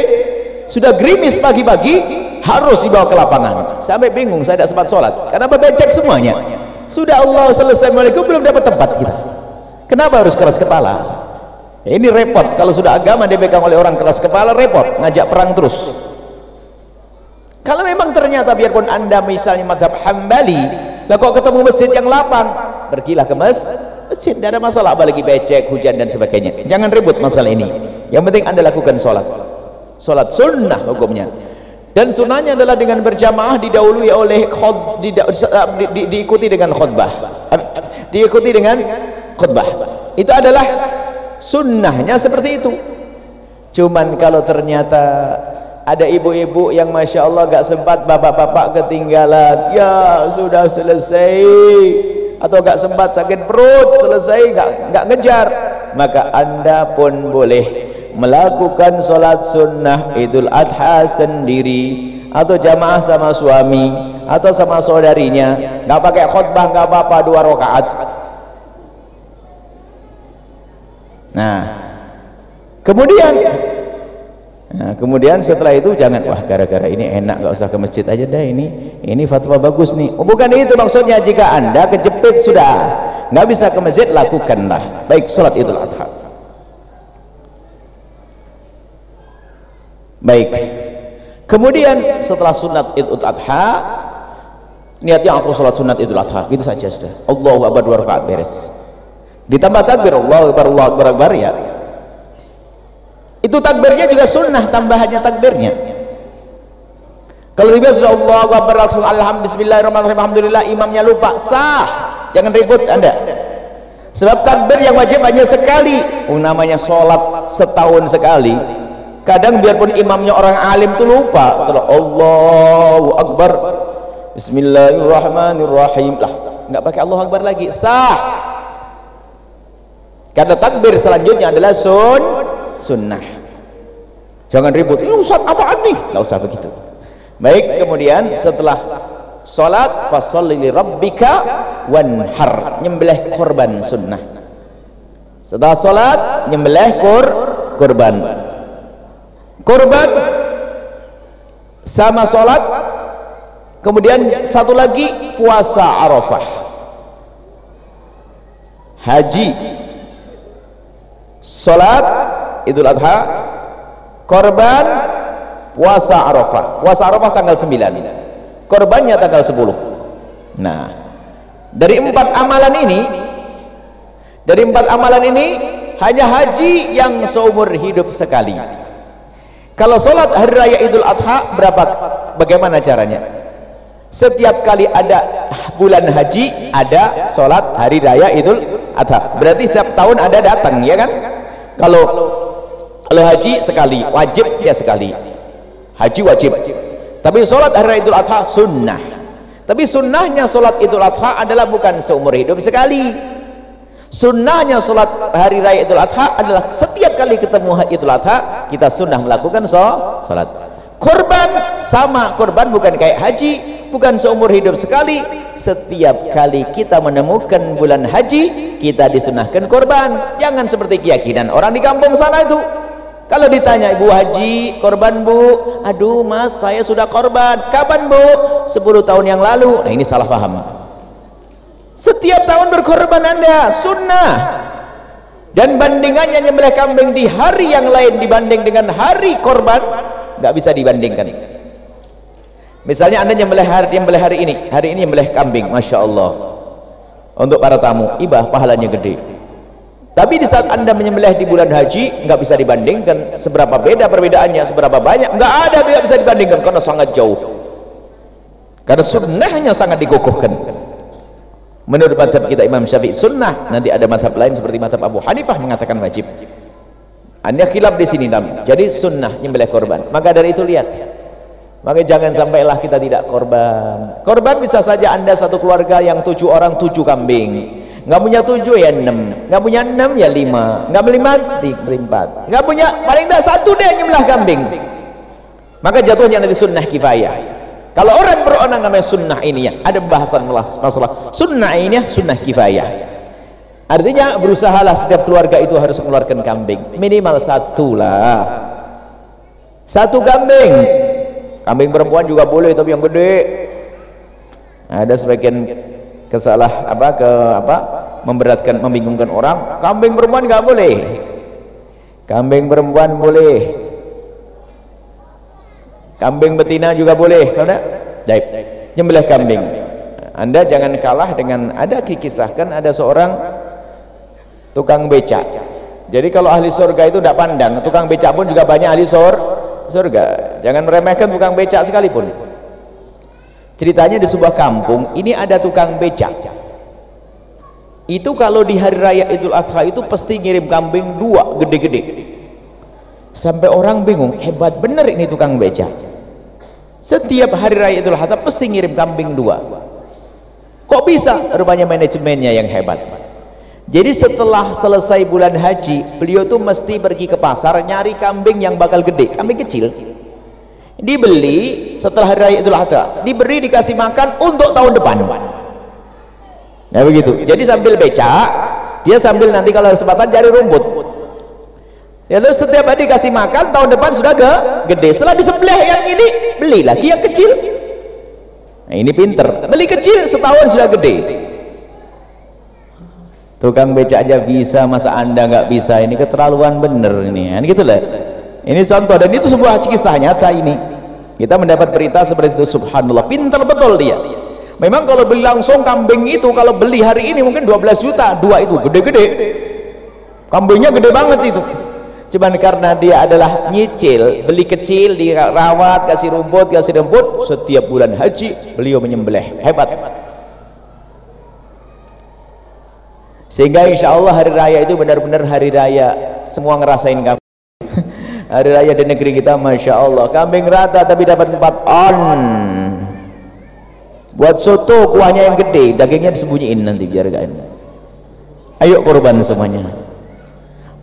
sudah gerimis pagi-pagi harus dibawa ke lapangan. Sampai bingung saya tidak sempat sholat karena becek semuanya. Sudah Allah selesai mereka belum dapat tempat kita. Kenapa harus keras kepala ini repot. Kalau sudah agama dipegang oleh orang keras kepala repot. Ngajak perang terus. Kalau memang ternyata biarpun anda misalnya madhab hambali lah kok ketemu masjid yang lapang? Pergilah ke mas, masjid. Tidak ada masalah. Apalagi becek hujan dan sebagainya. Jangan ribut masalah ini. Yang penting anda lakukan sholat. Sholat sunnah hukumnya. Dan sunnahnya adalah dengan berjamaah didahului oleh khod, di, di, di, diikuti dengan khutbah. Diikuti dengan khutbah. Itu adalah sunnahnya seperti itu. Cuman kalau ternyata ada ibu-ibu yang Masya Allah gak sempat bapak-bapak ketinggalan. Ya sudah selesai. Atau gak sempat sakit perut selesai gak, gak ngejar. Maka anda pun boleh melakukan sholat sunnah idul adha sendiri. Atau jamaah sama suami atau sama saudarinya. Gak pakai khutbah gak apa-apa dua rakaat nah kemudian nah, kemudian setelah itu jangan wah gara-gara ini enak gak usah ke masjid aja dah ini ini fatwa bagus nih. Oh, bukan itu maksudnya jika anda kejepit sudah nggak bisa ke masjid lakukanlah. Baik sholat idul adha. Baik. Kemudian setelah sunat idul adha niatnya aku sholat sunat idul adha gitu saja sudah. Allahu Akbar dua rakaat beres ditambah takbir Allahu Akbar Allahu Akbar, Akbar ya. Itu takbirnya juga sunnah tambahannya takbirnya kalau tiba sudah Allahu Akbar Alhamdulillah Bismillahirrahmanirrahim Alhamdulillah imamnya lupa sah. Jangan ribut anda. Sebab takbir yang wajib hanya sekali. Oh, namanya sholat setahun sekali. Kadang biarpun imamnya orang alim itu lupa. Setelah Allahu Akbar Bismillahirrahmanirrahim. Lah nggak pakai Allah Akbar lagi. Sah karena takbir selanjutnya adalah sun sunnah. Jangan ribut. Ini Ustaz apaan nih? Nggak usah begitu. Baik kemudian setelah salat fasalli li rabbika wanhar. Nyembelih korban sunnah. Setelah salat nyembelih kur korban. Korban sama salat kemudian satu lagi puasa Arafah. Haji salat Idul Adha korban puasa Arafah. Puasa Arafah tanggal 9 korbannya tanggal 10 nah dari empat amalan ini dari empat amalan ini hanya haji yang seumur hidup sekali. Kalau sholat hari raya idul adha berapa bagaimana caranya? Setiap kali ada bulan haji ada sholat hari raya idul adha. Berarti setiap tahun ada datang ya kan kalau kalau haji sekali wajib ya sekali. Haji wajib. Tapi sholat hari raya idul adha sunnah. Tapi sunnahnya sholat idul adha adalah bukan seumur hidup sekali. Sunnahnya sholat hari raya idul adha adalah setiap kali ketemu idul adha kita sunnah melakukan sholat. Korban sama korban bukan kayak haji bukan seumur hidup sekali. Setiap kali kita menemukan bulan haji kita disunahkan korban. Jangan seperti keyakinan orang di kampung sana itu. Kalau ditanya ibu haji korban bu? Aduh mas saya sudah korban. Kapan bu? 10 tahun yang lalu. Nah ini salah paham setiap tahun berkorban anda sunnah. Dan bandingannya nyembelih kambing di hari yang lain dibanding dengan hari korban nggak bisa dibandingkan misalnya anda nyembelih hari, nyembelih hari ini. Hari ini nyembelih kambing Masya Allah. Untuk para tamu ibah pahalanya gede. Tapi di saat anda menyembelih di bulan haji nggak bisa dibandingkan seberapa beda perbedaannya seberapa banyak. Nggak ada tidak bisa dibandingkan karena sangat jauh. Karena sunnahnya sangat dikukuhkan. Menurut madhab kita Imam Syafi'i sunnah. Nanti ada madhab lain seperti madhab Abu Hanifah mengatakan wajib. Anda khilaf di sini jadi sunnah nyembelih korban. Maka dari itu lihat maka jangan sampailah kita tidak korban. Korban bisa saja anda satu keluarga yang tujuh orang tujuh kambing. Nggak punya tujuh ya enam. Nggak punya enam ya lima. Nggak beli mati berempat nggak punya paling tidak satu deh nyembelih kambing. Maka jatuhnya nanti sunnah kifayah. Kalau orang beronang namanya sunnah ini ya ada bahasan masalah. Sunnah ini ya sunnah kifayah. Artinya berusahalah setiap keluarga itu harus mengeluarkan kambing. Minimal satu lah. Satu kambing kambing perempuan juga boleh tapi yang gede. Ada sebagian kesalah apa ke apa memberatkan membingungkan orang. Kambing perempuan nggak boleh. Kambing perempuan boleh. Kambing betina juga boleh kalau enggak Jaib. nyembelih kambing. Anda jangan kalah dengan ada kikisahkan ada seorang tukang becak. Jadi kalau ahli surga itu tidak pandang tukang becak pun juga banyak ahli surga surga. Jangan meremehkan tukang becak sekalipun. Ceritanya di sebuah kampung ini ada tukang becak. Itu kalau di hari raya idul adha itu pasti ngirim kambing dua gede-gede. Sampai orang bingung hebat bener ini tukang becak. Setiap hari raya idul adha pasti ngirim kambing dua. Kok bisa? Rupanya manajemennya yang hebat jadi setelah selesai bulan haji beliau tuh mesti pergi ke pasar nyari kambing yang bakal gede kambing kecil. Dibeli setelah hari raya adha. Diberi dikasih makan untuk tahun depan. Nah begitu. Jadi sambil becak dia sambil nanti kalau ada kesempatan cari rumput. Ya lalu setiap hari dikasih makan tahun depan sudah ke gede. Setelah disembelih yang ini beli lagi yang kecil. Nah, ini pinter. Beli kecil setahun sudah gede tukang beca aja bisa masa anda nggak bisa? Ini keterlaluan bener ini kan gitu lah ini contoh dan itu sebuah kisah nyata ini. Kita mendapat berita seperti itu subhanallah. Pinter betul dia. Memang kalau beli langsung kambing itu kalau beli hari ini mungkin 12 juta dua itu gede-gede. Kambingnya gede banget itu. Cuman karena dia adalah nyicil beli kecil dirawat kasih rumput kasih rumput setiap bulan haji beliau menyembelih. Hebat sehingga insya Allah hari raya itu benar-benar hari raya. Semua ngerasain kambing. Hari raya di negeri kita Masya Allah. Kambing rata tapi dapat 4 on. Buat soto kuahnya yang gede. Dagingnya disembunyiin nanti biar gak enak. Ayo korban semuanya.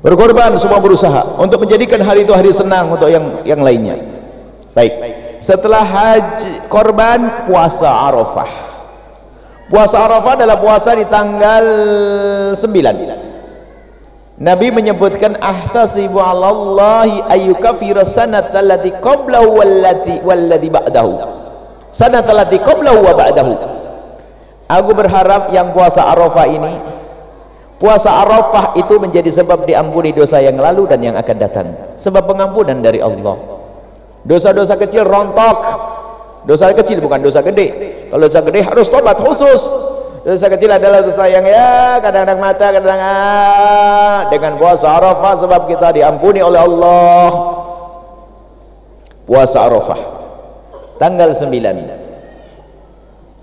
Berkorban semua berusaha untuk menjadikan hari itu hari senang untuk yang yang lainnya. Baik. Setelah haji korban puasa arafah puasa arafah adalah puasa di tanggal 9 Nabi menyebutkan ahtasibu ala Allahi ayyukafira sanata allati qablahu wallati wallati ba'dahu. Sanata allati qablahu wa ba'dahu. Aku berharap yang puasa arafah ini puasa Arafah itu menjadi sebab diampuni dosa yang lalu dan yang akan datang. Sebab pengampunan dari Allah. Dosa-dosa kecil rontok dosa kecil bukan dosa gede kalau dosa gede harus tobat khusus dosa kecil adalah dosa yang ya kadang-kadang mata kadang-kadang ah. dengan puasa Arafah sebab kita diampuni oleh Allah puasa Arafah tanggal 9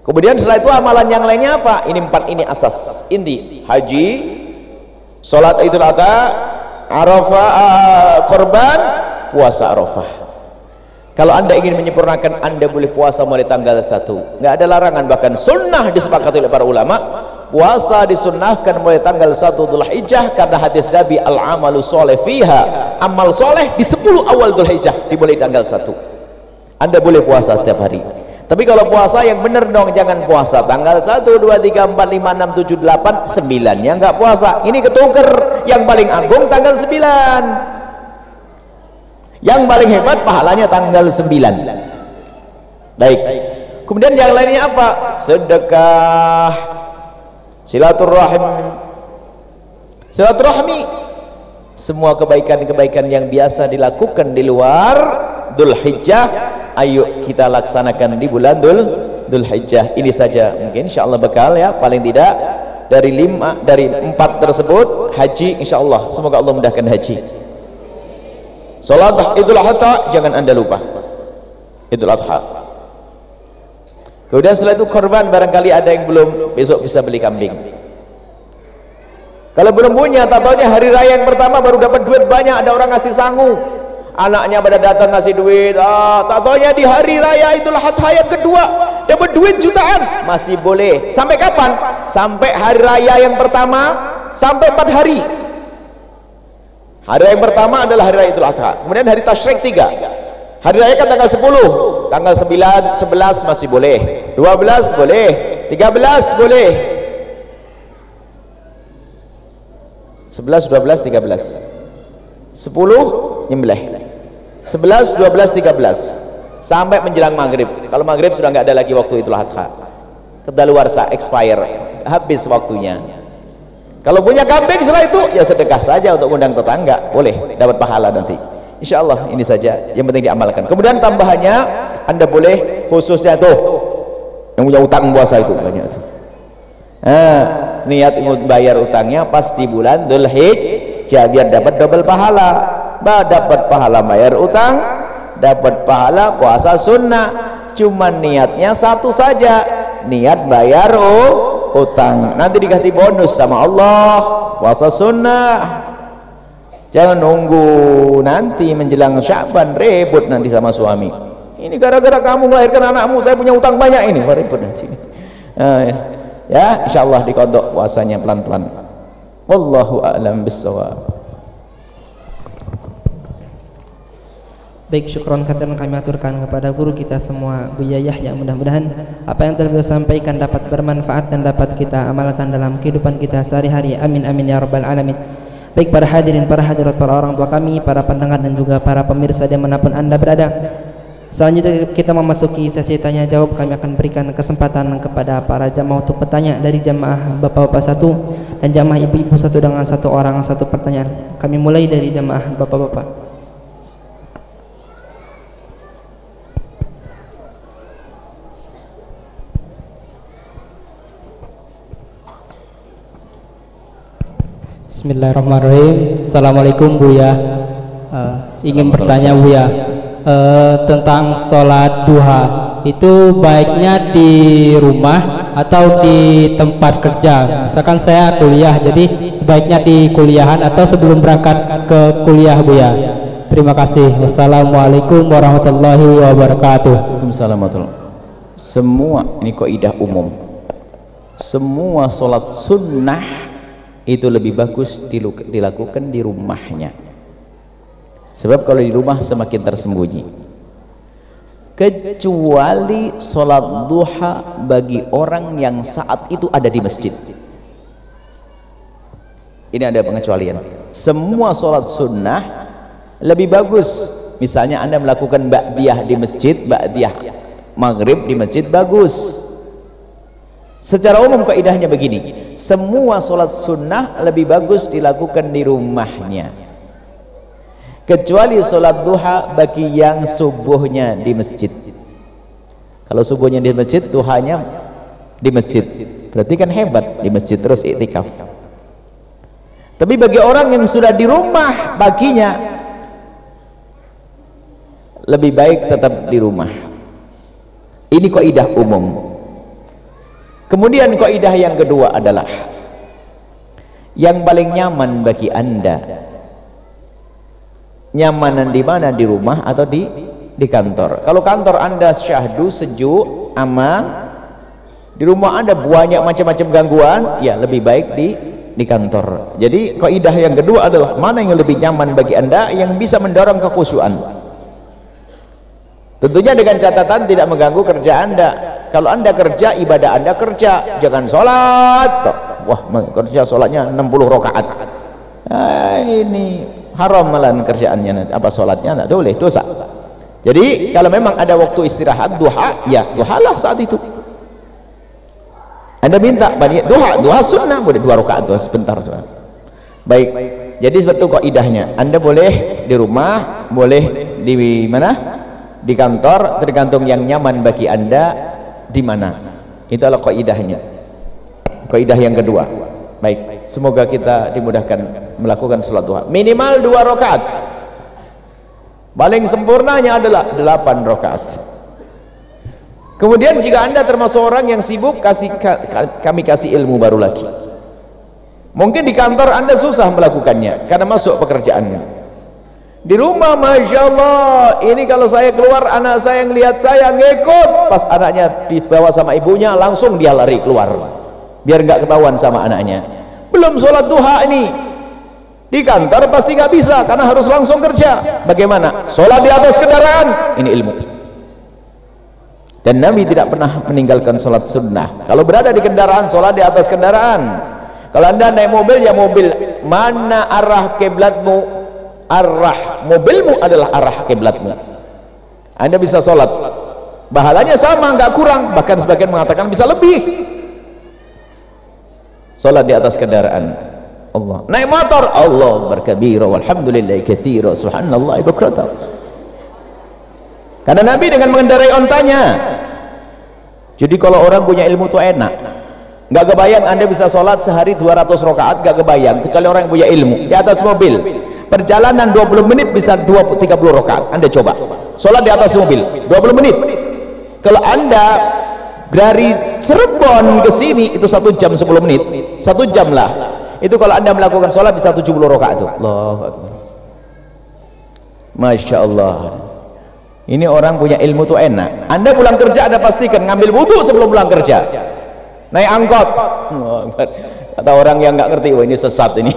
Kemudian setelah itu amalan yang lainnya apa? Ini empat ini asas inti haji, sholat idul adha, arafah, uh, korban, puasa arafah. Kalau anda ingin menyempurnakan, anda boleh puasa mulai tanggal satu. Nggak ada larangan bahkan sunnah disepakati oleh para ulama. Puasa disunnahkan mulai tanggal satu Dhul Hijjah karena hadis Nabi al-amalu soleh fiha. Amal soleh di 10 awal Dhul Hijjah dimulai tanggal satu. Anda boleh puasa setiap hari tapi kalau puasa yang benar dong jangan puasa tanggal 1 2 3 4 5 6 7 8 9 nya enggak puasa ini ketuker yang paling agung tanggal 9 yang paling hebat pahalanya tanggal 9 baik. Kemudian yang lainnya apa? Sedekah. Silaturahim. Silaturahmi. Semua kebaikan-kebaikan yang biasa dilakukan di luar Dhul Hijjah ayo kita laksanakan di bulan Dhul Dhul ini saja. Mungkin insyaallah bekal ya paling tidak. Dari lima dari empat tersebut haji insyaallah. Semoga Allah mudahkan haji salat idul adha jangan anda lupa. Idul adha. Kemudian setelah itu korban barangkali ada yang belum besok bisa beli kambing. Kalau belum punya tak hari raya yang pertama baru dapat duit banyak ada orang ngasih sangu. Anaknya pada datang ngasih duit. Ah, tak taunya di hari raya itulah hayat kedua dapat duit jutaan. Masih boleh. Sampai kapan? sampai hari raya yang pertama sampai empat hari hari raya yang pertama adalah hari raya Idul Adha. Kemudian hari Tashrik tiga. Hari raya kan tanggal 10 tanggal 9, 11 masih boleh. 12 boleh. 13 boleh. 11, 12, 13 10 nyembelih. 11, 12, 13 sampai menjelang maghrib. Kalau maghrib sudah nggak ada lagi waktu itulah adha. Kedaluarsa expire. Habis waktunya kalau punya kambing setelah itu ya sedekah saja untuk undang tetangga. Boleh dapat pahala nanti. Insya Allah ini saja yang penting diamalkan. Kemudian tambahannya anda boleh khususnya tuh yang punya utang puasa itu banyak tuh. Nah, niat bayar utangnya pas di bulan Dhul Hijjah biar dapat double pahala. Dapat pahala bayar utang dapat pahala puasa sunnah. Cuma niatnya satu saja niat bayar oh, utang nanti dikasih bonus sama Allah. Puasa sunnah. Jangan nunggu nanti menjelang syaban ribut nanti sama suami. Ini gara-gara kamu melahirkan anakmu saya punya utang banyak ini. Ribut nanti. Uh, ya. Insyaallah dikodok puasanya pelan-pelan. Wallahu a'lam bissawab Baik syukron kata kami aturkan kepada guru kita semua Buya Yahya mudah-mudahan apa yang telah beliau sampaikan dapat bermanfaat dan dapat kita amalkan dalam kehidupan kita sehari-hari. Amin amin ya rabbal alamin. Baik para hadirin, para hadirat, para orang tua kami, para pendengar dan juga para pemirsa di mana pun anda berada. Selanjutnya kita memasuki sesi tanya jawab. Kami akan berikan kesempatan kepada para jamaah untuk bertanya Dari jamaah bapak-bapak satu Dan jamaah ibu-ibu satu dengan satu orang satu pertanyaan. Kami mulai dari jamaah bapak-bapak Bismillahirrahmanirrahim. Assalamualaikum Buya. Uh, Ingin bertanya Buya uh, Tentang sholat duha. Itu baiknya di rumah Atau di tempat kerja? Misalkan saya kuliah Jadi sebaiknya di kuliahan Atau sebelum berangkat ke kuliah Buya? Terima kasih. Wassalamualaikum warahmatullahi wabarakatuh. Waalaikumsalam warahmatullahi Semua Ini kaidah umum. Semua sholat sunnah itu lebih bagus dilakukan di rumahnya. Sebab kalau di rumah semakin tersembunyi. Kecuali sholat duha bagi orang yang saat itu ada di masjid. Ini ada pengecualian. Semua sholat sunnah lebih bagus. Misalnya anda melakukan ba'diyah di masjid ba'diyah maghrib di masjid bagus Secara umum kaidahnya begini, semua solat sunnah lebih bagus dilakukan di rumahnya. Kecuali solat duha bagi yang subuhnya di masjid. Kalau subuhnya di masjid, duhanya di masjid. Berarti kan hebat di masjid terus iktikaf. Tapi bagi orang yang sudah di rumah baginya lebih baik tetap di rumah. Ini kaidah umum kemudian kaidah yang kedua adalah yang paling nyaman bagi anda. Nyamanan di mana? Di rumah atau di di kantor? Kalau kantor anda syahdu sejuk aman di rumah anda banyak macam-macam gangguan ya lebih baik di di kantor. Jadi kaidah yang kedua adalah mana yang lebih nyaman bagi anda yang bisa mendorong kekhusyuan? Tentunya dengan catatan tidak mengganggu kerja anda kalau anda kerja ibadah anda kerja. Jangan sholat. Wah kerja sholatnya 60 rakaat. Nah, ini haram malah kerjaannya nanti. Apa sholatnya? Tidak boleh dosa. Jadi kalau memang ada waktu istirahat duha ya duhalah saat itu. Anda minta banyak duha duha sunnah. Boleh dua rakaat tuh sebentar tuh. baik. Jadi seperti kok idahnya anda boleh di rumah boleh di mana? Di kantor. Tergantung yang nyaman bagi anda di mana? Itu adalah kaidahnya. Kaidah yang kedua. Baik semoga kita dimudahkan melakukan salat duha. Minimal dua rakaat. Paling sempurnanya adalah delapan rakaat. Kemudian jika anda termasuk orang yang sibuk kasih kami kasih ilmu baru lagi. Mungkin di kantor anda susah melakukannya karena masuk pekerjaannya di rumah Masya Allah. Ini kalau saya keluar anak saya yang lihat saya ngikut. Pas anaknya dibawa sama ibunya langsung dia lari keluar. Biar nggak ketahuan sama anaknya. Belum sholat duha ini. Di kantor pasti nggak bisa karena harus langsung kerja. Bagaimana? Sholat di atas kendaraan. Ini ilmu. Dan Nabi tidak pernah meninggalkan sholat sunnah. Kalau berada di kendaraan sholat di atas kendaraan. Kalau anda naik mobil ya mobil. Mana arah kiblatmu arah mobilmu adalah arah kiblatmu. Anda bisa sholat. Bahalanya sama nggak kurang. Bahkan sebagian mengatakan bisa lebih. Sholat di atas kendaraan. Allah. Naik motor. Allah berkabira. Walhamdulillah kathira. Subhanallah. Ibukrata karena Nabi dengan mengendarai ontanya. Jadi kalau orang punya ilmu itu enak. Nggak kebayang anda bisa sholat sehari 200 rakaat nggak kebayang. Kecuali orang yang punya ilmu. Di atas mobil perjalanan 20 menit bisa 20 30 rakaat. Anda coba. Sholat di atas mobil 20 menit. Kalau anda dari Cirebon ke sini itu satu jam 10 menit. Satu jam lah. Itu kalau anda melakukan sholat bisa 70 rakaat itu. Allah Masya Allah. Ini orang punya ilmu tuh enak. Anda pulang kerja anda pastikan ngambil wudhu sebelum pulang kerja. Naik angkot. Kata orang yang nggak ngerti wah ini sesat ini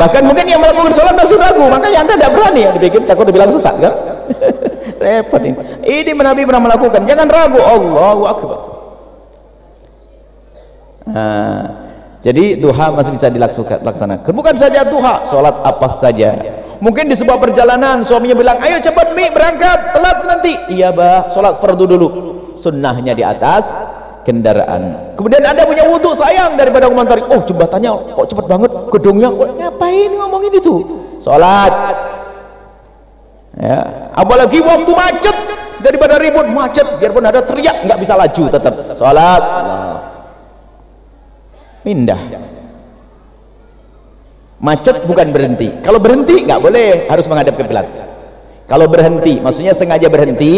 bahkan mungkin yang melakukan sholat masih ragu makanya anda tidak berani. Ya dipikir takut dibilang sesat kan? Repot ini. Ini Nabi pernah melakukan. Jangan ragu. Allahu Akbar. Nah, jadi duha masih bisa dilaksanakan bukan saja duha sholat apa saja. Mungkin di sebuah perjalanan suaminya bilang ayo cepat mi berangkat. Telat nanti. Iya bah sholat fardu dulu. Sunnahnya di atas kendaraan. Kemudian anda punya wudhu sayang daripada komentari oh jembatannya kok cepat banget gedungnya kok ngapain ngomongin itu? Sholat. Ya. Apalagi waktu macet daripada ribut macet. Biarpun ada teriak nggak bisa laju tetap. Sholat. Pindah macet bukan berhenti. Kalau berhenti nggak boleh. Harus menghadap ke kiblat kalau berhenti maksudnya sengaja berhenti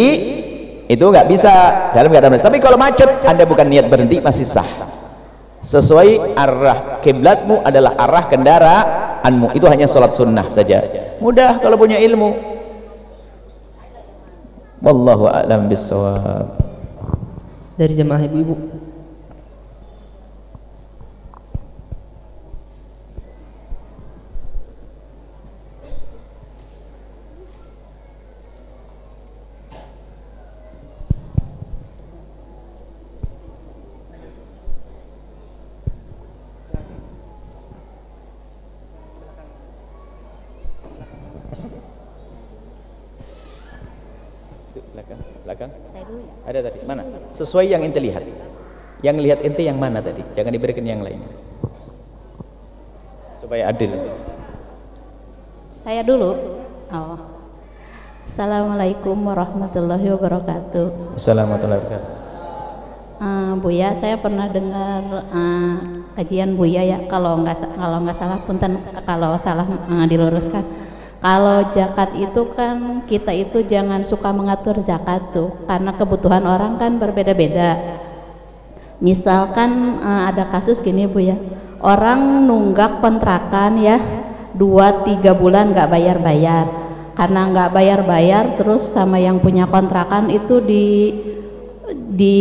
itu nggak bisa. Dalam keadaan tapi kalau macet anda bukan niat berhenti masih sah. Sesuai arah kiblatmu adalah arah kendaraanmu. Itu hanya sholat sunnah saja. Mudah kalau punya ilmu. Wallahu a'lam bissawab. Dari jemaah ibu-ibu ada tadi mana sesuai yang ente lihat. Yang lihat ente yang mana tadi? Jangan diberikan yang lain. Supaya adil. Saya dulu. Oh. Assalamualaikum warahmatullahi wabarakatuh. Assalamualaikum warahmatullahi wabarakatuh. Uh, Buya saya pernah dengar uh, kajian Buya ya. Kalau nggak kalau nggak salah punten kalau salah uh, diluruskan kalau zakat itu kan kita itu jangan suka mengatur zakat tuh karena kebutuhan orang kan berbeda-beda. Misalkan uh, ada kasus gini bu ya. Orang nunggak kontrakan ya dua tiga bulan nggak bayar-bayar. Karena nggak bayar-bayar terus sama yang punya kontrakan itu di di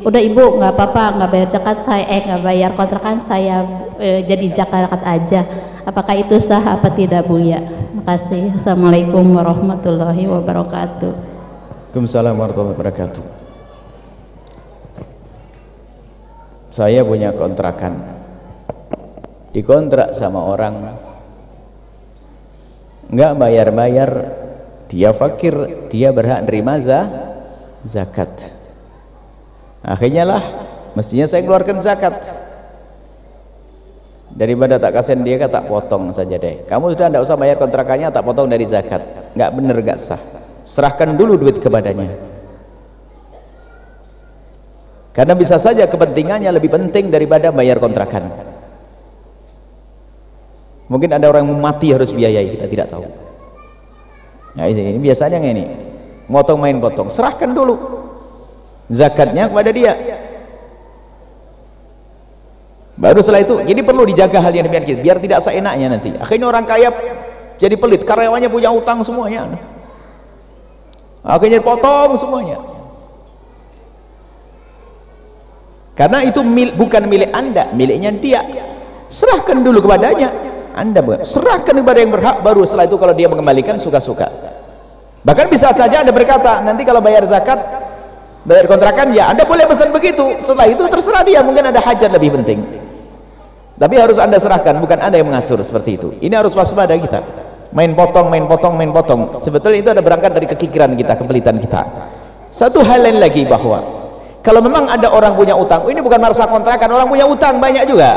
udah ibu nggak apa-apa nggak bayar zakat saya eh nggak bayar kontrakan saya eh, jadi zakat aja apakah itu sah apa tidak bu ya kasih. Assalamualaikum warahmatullahi wabarakatuh. Waalaikumsalam warahmatullahi wabarakatuh. Saya punya kontrakan. Dikontrak sama orang enggak bayar-bayar, dia fakir, dia berhak nerima zakat. Akhirnya lah mestinya saya keluarkan zakat daripada tak kasihan dia tak potong saja deh. Kamu sudah tidak usah bayar kontrakannya tak potong dari zakat. Nggak bener nggak sah. Serahkan dulu duit kepadanya karena bisa saja kepentingannya lebih penting daripada bayar kontrakan. Mungkin ada orang yang mati harus biayai kita tidak tahu. Nah ini, ini biasanya ini. Motong main potong. Serahkan dulu zakatnya kepada dia baru setelah itu jadi perlu dijaga hal yang demikian biar tidak seenaknya nanti. Akhirnya orang kaya jadi pelit karyawannya punya utang semuanya. Akhirnya potong semuanya. Karena itu mil, bukan milik anda miliknya dia. Serahkan dulu kepadanya. Anda serahkan kepada yang berhak baru setelah itu kalau dia mengembalikan suka-suka. Bahkan bisa saja anda berkata nanti kalau bayar zakat bayar kontrakan ya anda boleh pesan begitu. Setelah itu terserah dia mungkin ada hajat lebih penting tapi harus anda serahkan bukan anda yang mengatur seperti itu. Ini harus waspada kita. Main potong main potong main potong. Sebetulnya itu ada berangkat dari kekikiran kita kepelitan kita. Satu hal lain lagi bahwa kalau memang ada orang punya utang ini bukan marasa kontrakan orang punya utang banyak juga.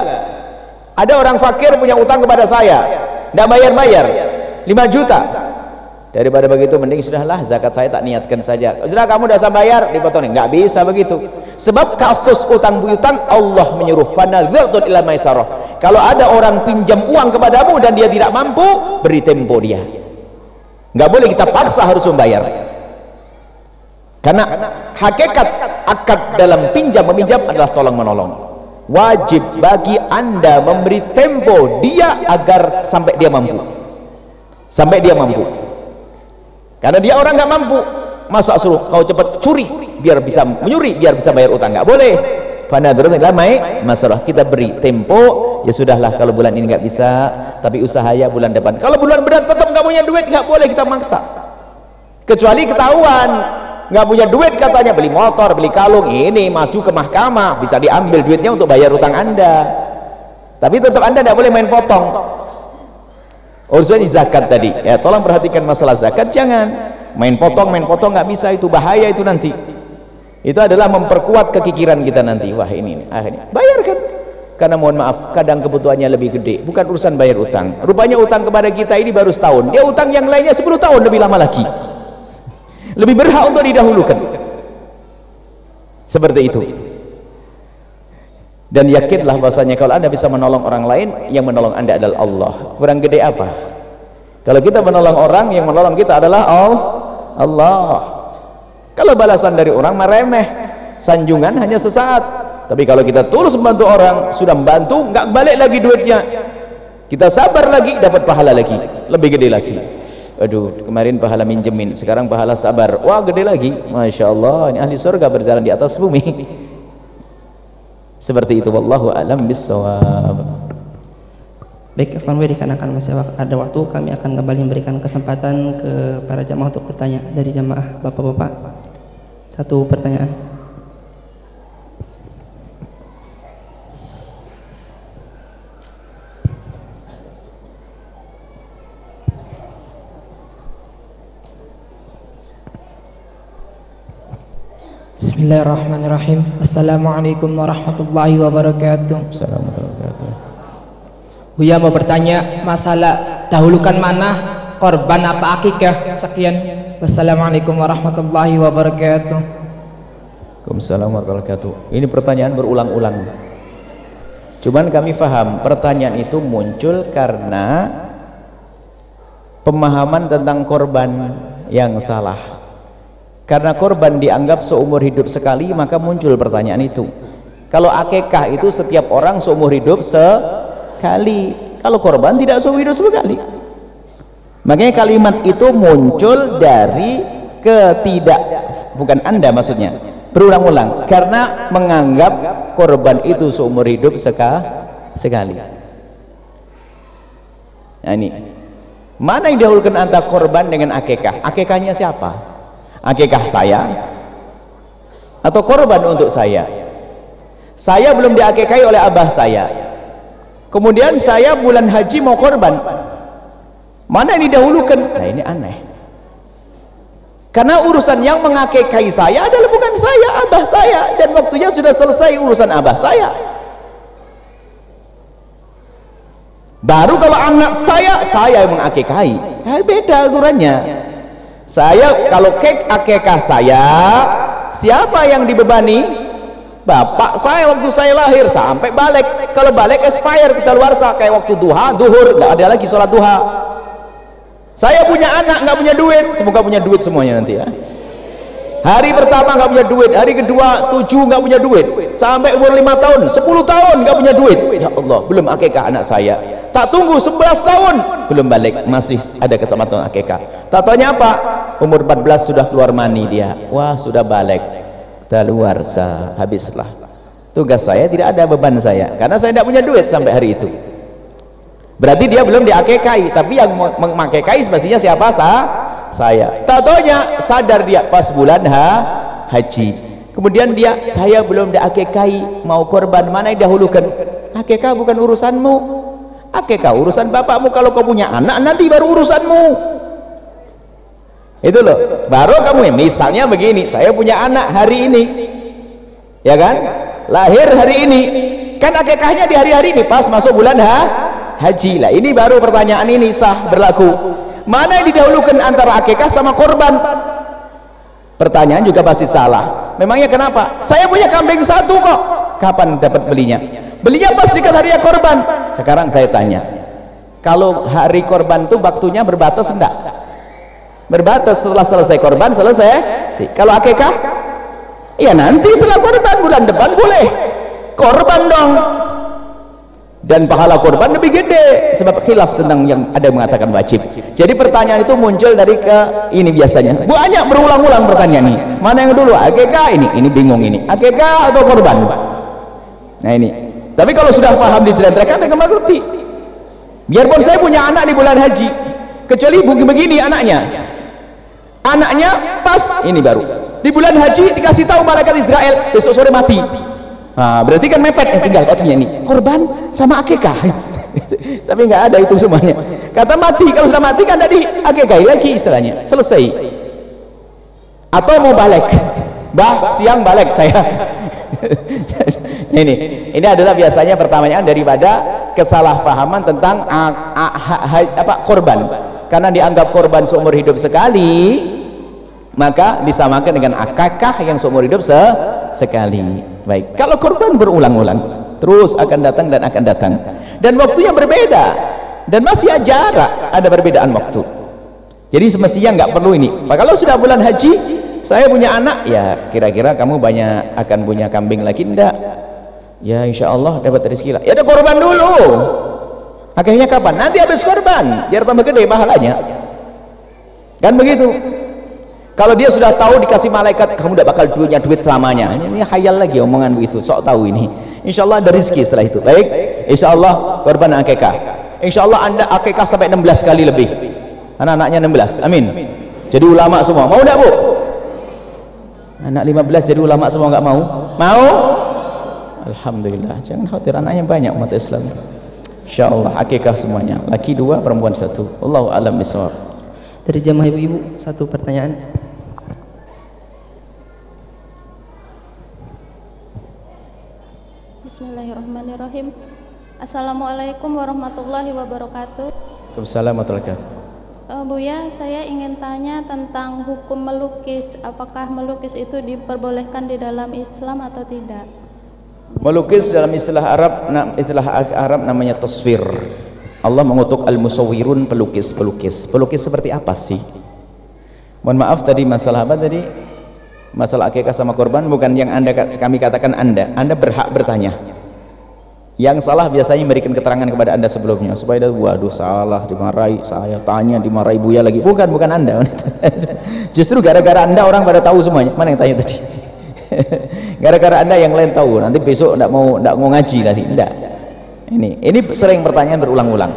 Ada orang fakir punya utang kepada saya tidak bayar-bayar 5 juta daripada begitu mending sudahlah zakat saya tak niatkan saja. Sudah kamu dah bayar dipotong. Nggak bisa begitu. Sebab kasus utang piutang Allah menyuruh fanal ghaltun ila maisarah kalau ada orang pinjam uang kepadamu dan dia tidak mampu beri tempo dia. Nggak boleh kita paksa harus membayar. Karena hakikat akad dalam pinjam meminjam adalah tolong menolong. Wajib bagi anda memberi tempo dia agar sampai dia mampu. Sampai dia mampu karena dia orang nggak mampu. Masa suruh kau cepat curi biar bisa menyuri biar bisa bayar utang. Nggak boleh. Fanadrun lamai masalah. Kita beri tempo. Ya sudahlah kalau bulan ini nggak bisa tapi usaha ya bulan depan. Kalau bulan berat tetap nggak punya duit nggak boleh kita maksa. Kecuali ketahuan nggak punya duit katanya beli motor beli kalung ini maju ke mahkamah bisa diambil duitnya untuk bayar utang anda. Tapi tetap anda tidak boleh main potong urusan zakat tadi. Ya tolong perhatikan masalah zakat jangan. Main potong main potong nggak bisa itu bahaya itu nanti. Itu adalah memperkuat kekikiran kita nanti. Wah ini ini bayarkan. Karena mohon maaf kadang kebutuhannya lebih gede. Bukan urusan bayar utang. Rupanya utang kepada kita ini baru setahun. Dia utang yang lainnya 10 tahun lebih lama lagi. Lebih berhak untuk didahulukan. Seperti itu dan yakinlah bahasanya kalau anda bisa menolong orang lain yang menolong anda adalah Allah. Kurang gede apa? Kalau kita menolong orang yang menolong kita adalah Allah. Kalau balasan dari orang meremeh sanjungan hanya sesaat. Tapi kalau kita tulus membantu orang sudah membantu nggak balik lagi duitnya. Kita sabar lagi dapat pahala lagi. Lebih gede lagi. Aduh kemarin pahala minjemin sekarang pahala sabar. Wah gede lagi. Masya Allah ini ahli surga berjalan di atas bumi seperti itu wallahu alam bisawab baik Evan dikarenakan masih ada waktu kami akan kembali memberikan kesempatan ke para jamaah untuk bertanya dari jamaah bapak-bapak. Satu pertanyaan Bismillahirrahmanirrahim. Assalamualaikum warahmatullahi wabarakatuh. Assalamualaikum warahmatullahi wabarakatuh Buya mau bertanya masalah dahulukan mana korban apa akikah? Sekian. Wassalamualaikum warahmatullahi wabarakatuh. Waalaikumsalam warahmatullahi wabarakatuh. Ini pertanyaan berulang-ulang. Cuman kami faham pertanyaan itu muncul karena pemahaman tentang korban yang salah karena korban dianggap seumur hidup sekali maka muncul pertanyaan itu. Kalau akekah itu setiap orang seumur hidup sekali. Kalau korban tidak seumur hidup sekali. Makanya kalimat itu muncul dari ketidak bukan anda maksudnya. Berulang-ulang. Karena menganggap korban itu seumur hidup seka, sekali. Nah ini. Mana yang dahulukan antara korban dengan akekah akekahnya siapa akikah saya? Atau korban untuk saya? Saya belum diakikai oleh abah saya. Kemudian saya bulan haji mau korban. Mana yang didahulukan? Nah ini aneh. Karena urusan yang mengakikai saya adalah bukan saya abah saya. Dan waktunya sudah selesai urusan abah saya. Baru kalau anak saya saya yang mengakikai. Nah, beda aturannya saya kalau kek akekah saya siapa yang dibebani? Bapak saya waktu saya lahir sampai balik. Kalau balik expire kita luar sah kayak waktu duha duhur nggak ada lagi sholat duha. Saya punya anak nggak punya duit. Semoga punya duit semuanya nanti ya. Hari pertama nggak punya duit hari kedua tujuh nggak punya duit. Sampai umur lima tahun sepuluh tahun nggak punya duit. Ya Allah belum akekah anak saya tak tunggu 11 tahun. Belum balik masih ada kesempatan akekah tak tanya apa? Umur 14 sudah keluar mani dia. Wah sudah balik. Keluar sah habislah. Tugas saya tidak ada beban saya karena saya tidak punya duit sampai hari itu. Berarti dia belum diakekai tapi yang memakekai pastinya siapa? Sah saya. Tak sadar dia pas bulan ha haji. Kemudian dia saya belum diakekai mau korban mana dahulukan akekah bukan urusanmu akikah urusan bapakmu kalau kau punya anak nanti baru urusanmu. Itu loh. Baru kamu ya misalnya begini saya punya anak hari ini. Ya kan? Lahir hari ini. Kan akikahnya di hari-hari ini pas masuk bulan ha haji lah. Ini baru pertanyaan ini sah berlaku. Mana yang didahulukan antara akikah sama korban? Pertanyaan juga pasti salah. Memangnya kenapa? Saya punya kambing satu kok. Kapan dapat belinya belinya pas dekat hari korban. Sekarang saya tanya kalau hari korban itu waktunya berbatas enggak? Berbatas setelah selesai korban selesai? Kalau akekah ya nanti setelah korban bulan depan boleh. Korban dong. Dan pahala korban lebih gede sebab khilaf tentang yang ada yang mengatakan wajib. Jadi pertanyaan itu muncul dari ke ini biasanya. Banyak berulang-ulang pertanyaan ini. Mana yang dulu? Akekah ini ini bingung ini. Akekah atau korban? Nah ini tapi kalau sudah paham dijelentrehkan dengan mengerti. Biarpun saya punya anak di bulan haji kecuali begini anaknya. Anaknya pas ini baru. Di bulan haji dikasih tahu malaikat Israel besok sore mati. Nah, berarti kan mepet. Eh tinggal waktunya ini. Korban sama akikah tapi nggak ada itu semuanya. Kata mati kalau sudah mati kan tadi akikah lagi istilahnya. Selesai. Atau mau balik? Bah siang balik saya ini ini. Adalah biasanya pertanyaan daripada kesalahpahaman tentang a, a, a, a, apa korban. Karena dianggap korban seumur hidup sekali maka disamakan dengan akikah yang seumur hidup se sekali. Baik. Kalau korban berulang-ulang terus akan datang dan akan datang. Dan waktunya berbeda. Dan masih jarak ada perbedaan waktu. Jadi semestinya nggak perlu ini. Kalau sudah bulan haji saya punya anak ya kira-kira kamu banyak akan punya kambing lagi enggak ya insya Allah dapat rezeki lah. Ya ada korban dulu. Akhirnya kapan? nanti habis korban biar tambah gede pahalanya. Kan begitu? Kalau dia sudah tahu dikasih malaikat kamu tidak bakal punya duit selamanya. Ini, ini hayal lagi omongan begitu sok tahu ini. Insya Allah ada rezeki setelah itu. Baik? Insya Allah korban akikah insya Allah anda akikah sampai 16 kali lebih. Anak-anaknya 16 amin. Jadi ulama semua. Mau tidak bu? anak 15 jadi ulama semua nggak mau? mau? Alhamdulillah. Jangan khawatir anaknya banyak umat Islam. insyaAllah akikah semuanya. Laki dua perempuan satu. Allahu alam bisawab dari jamaah ibu-ibu satu pertanyaan. Bismillahirrahmanirrahim. Assalamualaikum warahmatullahi wabarakatuh. Waalaikumsalam warahmatullahi wabarakatuh. Uh, Bu ya, saya ingin tanya tentang hukum melukis. Apakah melukis itu diperbolehkan di dalam Islam atau tidak? Melukis dalam istilah Arab istilah Arab namanya taswir Allah mengutuk al-musawwirun pelukis-pelukis. Pelukis seperti apa sih? mohon maaf tadi masalah apa tadi? masalah akikah sama korban bukan yang anda kami katakan anda. Anda berhak bertanya. Yang salah biasanya memberikan keterangan kepada anda sebelumnya. Supaya dia waduh salah dimarahi saya tanya dimarahi buya lagi. Bukan bukan anda. Justru gara-gara anda orang pada tahu semuanya. Mana yang tanya tadi gara-gara anda yang lain tahu nanti besok tidak mau tidak mau ngaji tadi tidak ini ini sering pertanyaan berulang-ulang.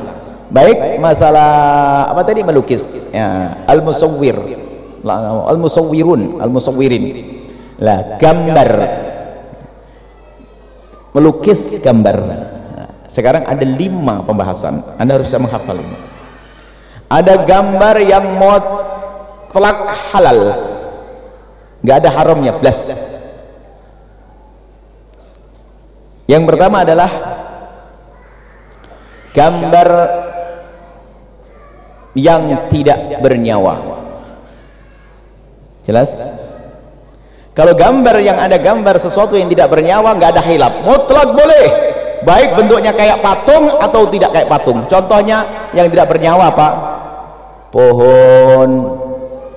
Baik masalah apa tadi? Melukis. Ya, al-musawwir. Al-musawwirun al-musawwirin. Lah gambar. Melukis gambar. Sekarang ada lima pembahasan. Anda harus bisa menghafal. Ada gambar yang mutlak halal. Nggak ada haramnya plus yang pertama adalah gambar yang tidak bernyawa. Jelas? Kalau gambar yang ada gambar sesuatu yang tidak bernyawa nggak ada hilap. Mutlak boleh. Baik bentuknya kayak patung atau tidak kayak patung. Contohnya yang tidak bernyawa apa pohon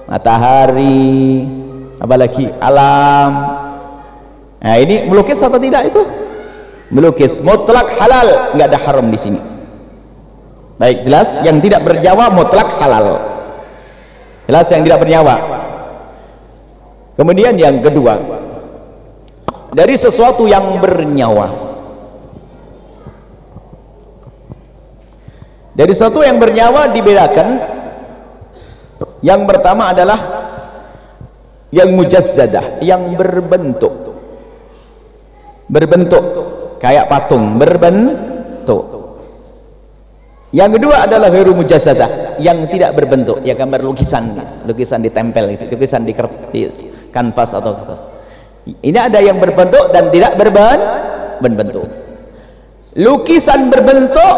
matahari apalagi alam. Nah ini melukis atau tidak itu melukis mutlak halal nggak ada haram di sini. Baik jelas? Yang tidak bernyawa mutlak halal. Jelas yang tidak bernyawa kemudian yang kedua dari sesuatu yang bernyawa. Dari sesuatu yang bernyawa dibedakan. Yang pertama adalah yang mujazzadah yang berbentuk. Berbentuk kayak patung berbentuk. Yang kedua adalah ghairu mujazzadah yang tidak berbentuk. Ya gambar lukisan. Lukisan ditempel itu lukisan di, di kanvas atau kertas. Ini ada yang berbentuk dan tidak berben berbentuk. Lukisan berbentuk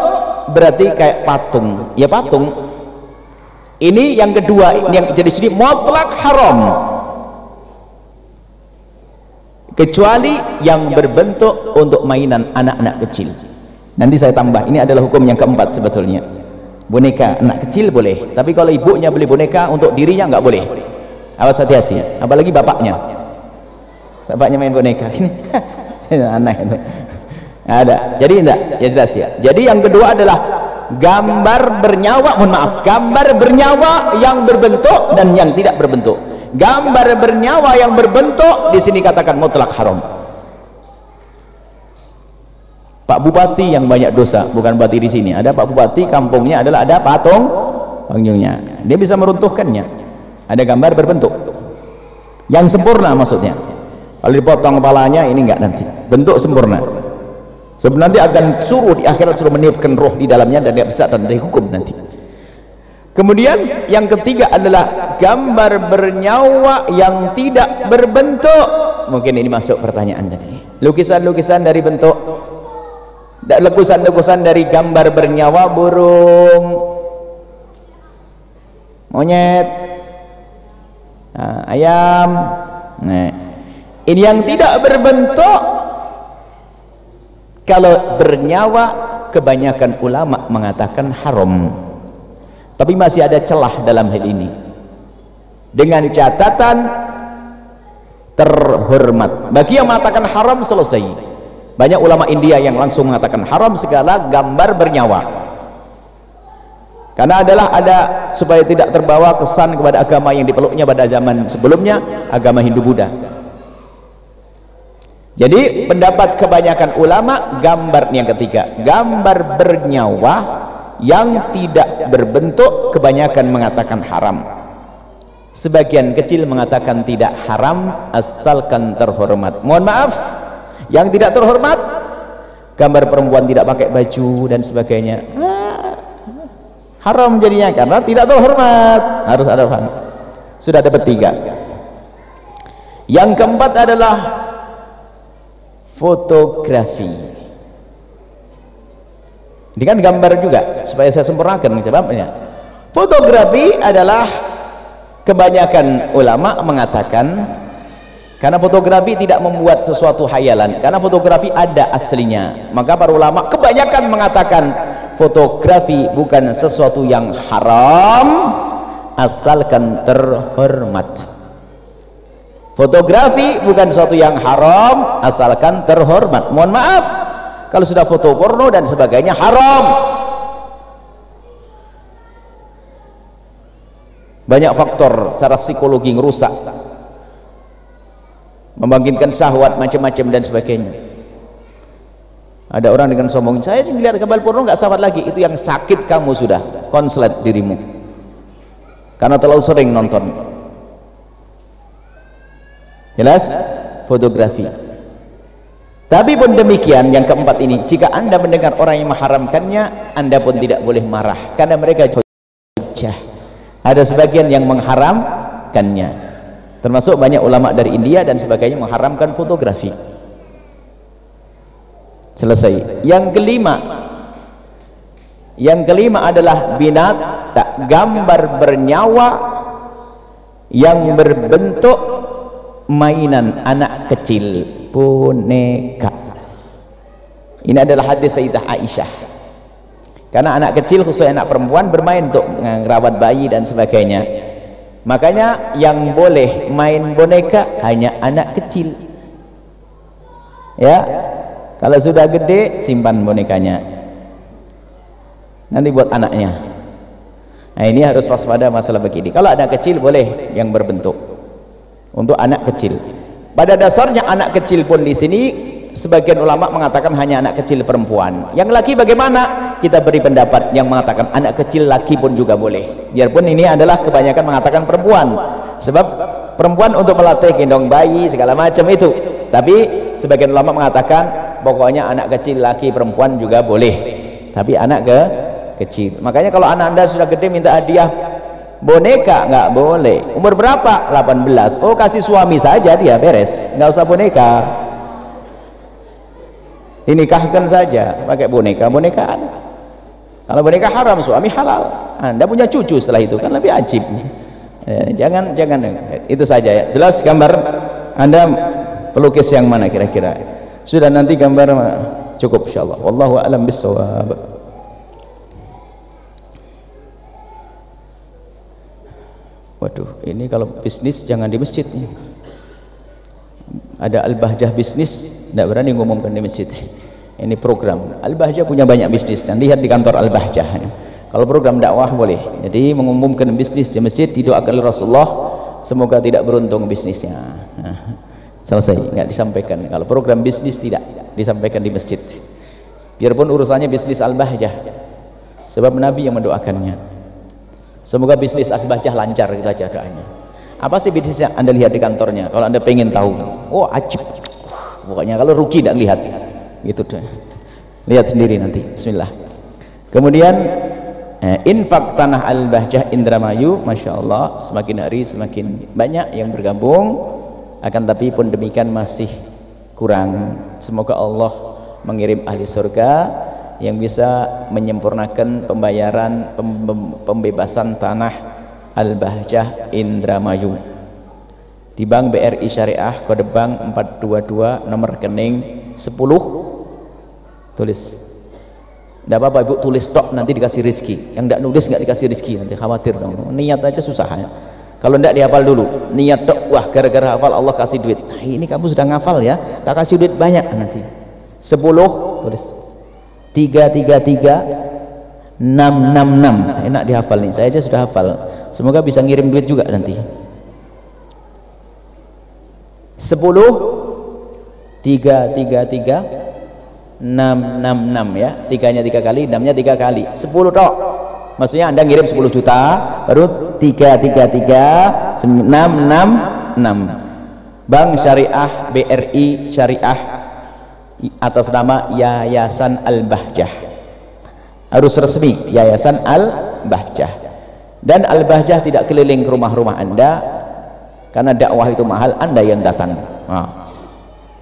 berarti kayak patung. Ya patung. Ini yang kedua. Ini yang jadi sini. Mutlak haram kecuali yang berbentuk untuk mainan anak-anak kecil. Nanti saya tambah ini adalah hukum yang keempat sebetulnya. Boneka anak kecil boleh tapi kalau ibunya beli boneka untuk dirinya nggak boleh. Awas hati-hati apalagi bapaknya. Bapaknya main boneka. Ini aneh itu. Ada. Jadi enggak ya jelas ya. Jadi yang kedua adalah gambar bernyawa. Mohon maaf gambar bernyawa yang berbentuk dan yang tidak berbentuk gambar bernyawa yang berbentuk di sini katakan mutlak haram. Pak Bupati yang banyak dosa bukan bupati di sini. Ada Pak Bupati kampungnya adalah ada patung panggungnya. Dia bisa meruntuhkannya. Ada gambar berbentuk. Yang sempurna maksudnya. Kalau dipotong kepalanya ini enggak nanti. Bentuk sempurna. Sebab nanti akan suruh di akhirat suruh meniupkan roh di dalamnya dan dia bisa dan dihukum nanti kemudian yang ketiga adalah gambar bernyawa yang tidak berbentuk. Mungkin ini masuk pertanyaan tadi. Lukisan-lukisan dari bentuk. Lukisan-lukisan dari gambar bernyawa burung. Monyet. Nah, ayam. Nah, ini yang tidak berbentuk. Kalau bernyawa kebanyakan ulama mengatakan haram tapi masih ada celah dalam hal ini. Dengan catatan terhormat. Bagi yang mengatakan haram selesai. Banyak ulama India yang langsung mengatakan haram segala gambar bernyawa. Karena adalah ada supaya tidak terbawa kesan kepada agama yang dipeluknya pada zaman sebelumnya agama Hindu Buddha. Jadi pendapat kebanyakan ulama gambar yang ketiga. Gambar bernyawa yang tidak berbentuk kebanyakan mengatakan haram. Sebagian kecil mengatakan tidak haram asalkan terhormat. Mohon maaf yang tidak terhormat gambar perempuan tidak pakai baju dan sebagainya. Ah, haram jadinya karena tidak terhormat. Harus ada paham sudah ada bertiga yang keempat adalah fotografi ini kan gambar juga supaya saya sempurnakan sebabnya fotografi adalah kebanyakan ulama mengatakan karena fotografi tidak membuat sesuatu hayalan karena fotografi ada aslinya. Maka para ulama kebanyakan mengatakan fotografi bukan sesuatu yang haram asalkan terhormat. Fotografi bukan sesuatu yang haram asalkan terhormat. Mohon maaf kalau sudah foto porno dan sebagainya haram. Banyak faktor secara psikologi ngerusak. Membangkitkan syahwat macam-macam dan sebagainya. Ada orang dengan sombong saya lihat kabel porno nggak sahabat lagi. Itu yang sakit kamu sudah konslet dirimu. Karena terlalu sering nonton. Jelas? Fotografi tapi pun demikian yang keempat ini jika anda mendengar orang yang mengharamkannya anda pun tidak boleh marah karena mereka hujah. Ada sebagian yang mengharamkannya. Termasuk banyak ulama dari India dan sebagainya mengharamkan fotografi. Selesai. Yang kelima yang kelima adalah binat gambar bernyawa yang berbentuk mainan anak kecil boneka. Ini adalah hadis Sayyidah Aisyah. Karena anak kecil khususnya anak perempuan bermain untuk merawat bayi dan sebagainya. Makanya yang boleh main boneka hanya anak kecil. Ya kalau sudah gede simpan bonekanya. Nanti buat anaknya. Nah ini harus waspada masalah begini. Kalau anak kecil boleh yang berbentuk untuk anak kecil. Pada dasarnya anak kecil pun di sini sebagian ulama mengatakan hanya anak kecil perempuan. Yang laki bagaimana? Kita beri pendapat yang mengatakan anak kecil laki pun juga boleh. Biarpun ini adalah kebanyakan mengatakan perempuan. Sebab perempuan untuk melatih gendong bayi segala macam itu. Tapi sebagian ulama mengatakan pokoknya anak kecil laki perempuan juga boleh. Tapi anak ke kecil. Makanya kalau anak anda sudah gede minta hadiah boneka nggak boleh. Umur berapa? 18 oh kasih suami saja dia beres. Nggak usah boneka. Dinikahkan saja pakai boneka. Bonekaan kalau boneka haram suami halal. Anda punya cucu setelah itu kan lebih ajib. Ya, jangan jangan. Itu saja ya. Jelas gambar anda pelukis yang mana kira-kira? Sudah nanti gambar cukup insyaallah. Wallahu alam bisawab waduh ini kalau bisnis jangan di masjid ada al-bahjah bisnis tidak berani ngomongkan di masjid. Ini program. Al-bahjah punya banyak bisnis dan lihat di kantor al-bahjah. Kalau program dakwah boleh. Jadi mengumumkan bisnis di masjid didoakan Rasulullah semoga tidak beruntung bisnisnya. Selesai nggak disampaikan. Kalau program bisnis tidak disampaikan di masjid. Biarpun urusannya bisnis al-bahjah. Sebab Nabi yang mendoakannya semoga bisnis asbajah lancar kita aja doanya. Apa sih bisnisnya anda lihat di kantornya? Kalau anda pengen tahu oh ajib. Pokoknya kalau rugi tidak lihat. Gitu deh. Lihat sendiri nanti. Bismillah. Kemudian eh, infak tanah al-bahjah Indramayu Masya Allah semakin hari semakin banyak yang bergabung. Akan tapi pun demikian masih kurang. Semoga Allah mengirim ahli surga yang bisa menyempurnakan pembayaran pembebasan tanah Al-Bahjah Indramayu. Di Bank BRI Syariah kode bank 422 nomor rekening 10 tulis. Tidak apa-apa ibu tulis tok nanti dikasih rezeki. Yang tidak nulis nggak dikasih rezeki nanti khawatir dong. Niat aja susah ya. Kalau tidak dihafal dulu niat tok wah gara-gara hafal Allah kasih duit. Nah, ini kamu sudah ngafal ya tak kasih duit banyak nanti. 10 tulis 333 666 enak dihafal nih. Saya aja sudah hafal. Semoga bisa ngirim duit juga nanti. 10 3 3 3 6 6 6 ya. Tiganya tiga kali enamnya tiga kali. 10 tok. Maksudnya anda ngirim 10 juta baru 3 3 3 6 6 6 Bank Syariah BRI Syariah atas nama Yayasan Al-Bahjah. Harus resmi Yayasan Al-Bahjah. Dan Al-Bahjah tidak keliling ke rumah-rumah anda karena dakwah itu mahal anda yang datang. Nah,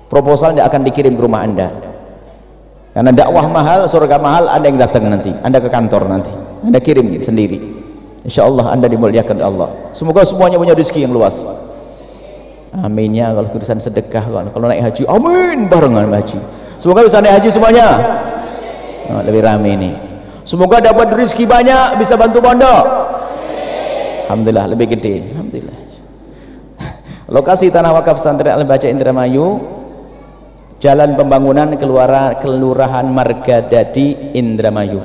proposal tidak akan dikirim ke rumah anda. Karena dakwah mahal surga mahal anda yang datang nanti. Anda ke kantor nanti. Anda kirim sendiri. Insya Allah anda dimuliakan Allah. Semoga semuanya punya rezeki yang luas aminnya kalau urusan sedekah kalau naik haji amin barengan haji. Semoga bisa naik haji semuanya. Nah, lebih rame ini. Semoga dapat rezeki banyak bisa bantu pondok. Alhamdulillah lebih gede. Alhamdulillah. Lokasi tanah wakaf santri Al-Baca Indramayu jalan pembangunan keluaran kelurahan Margadadi Indramayu.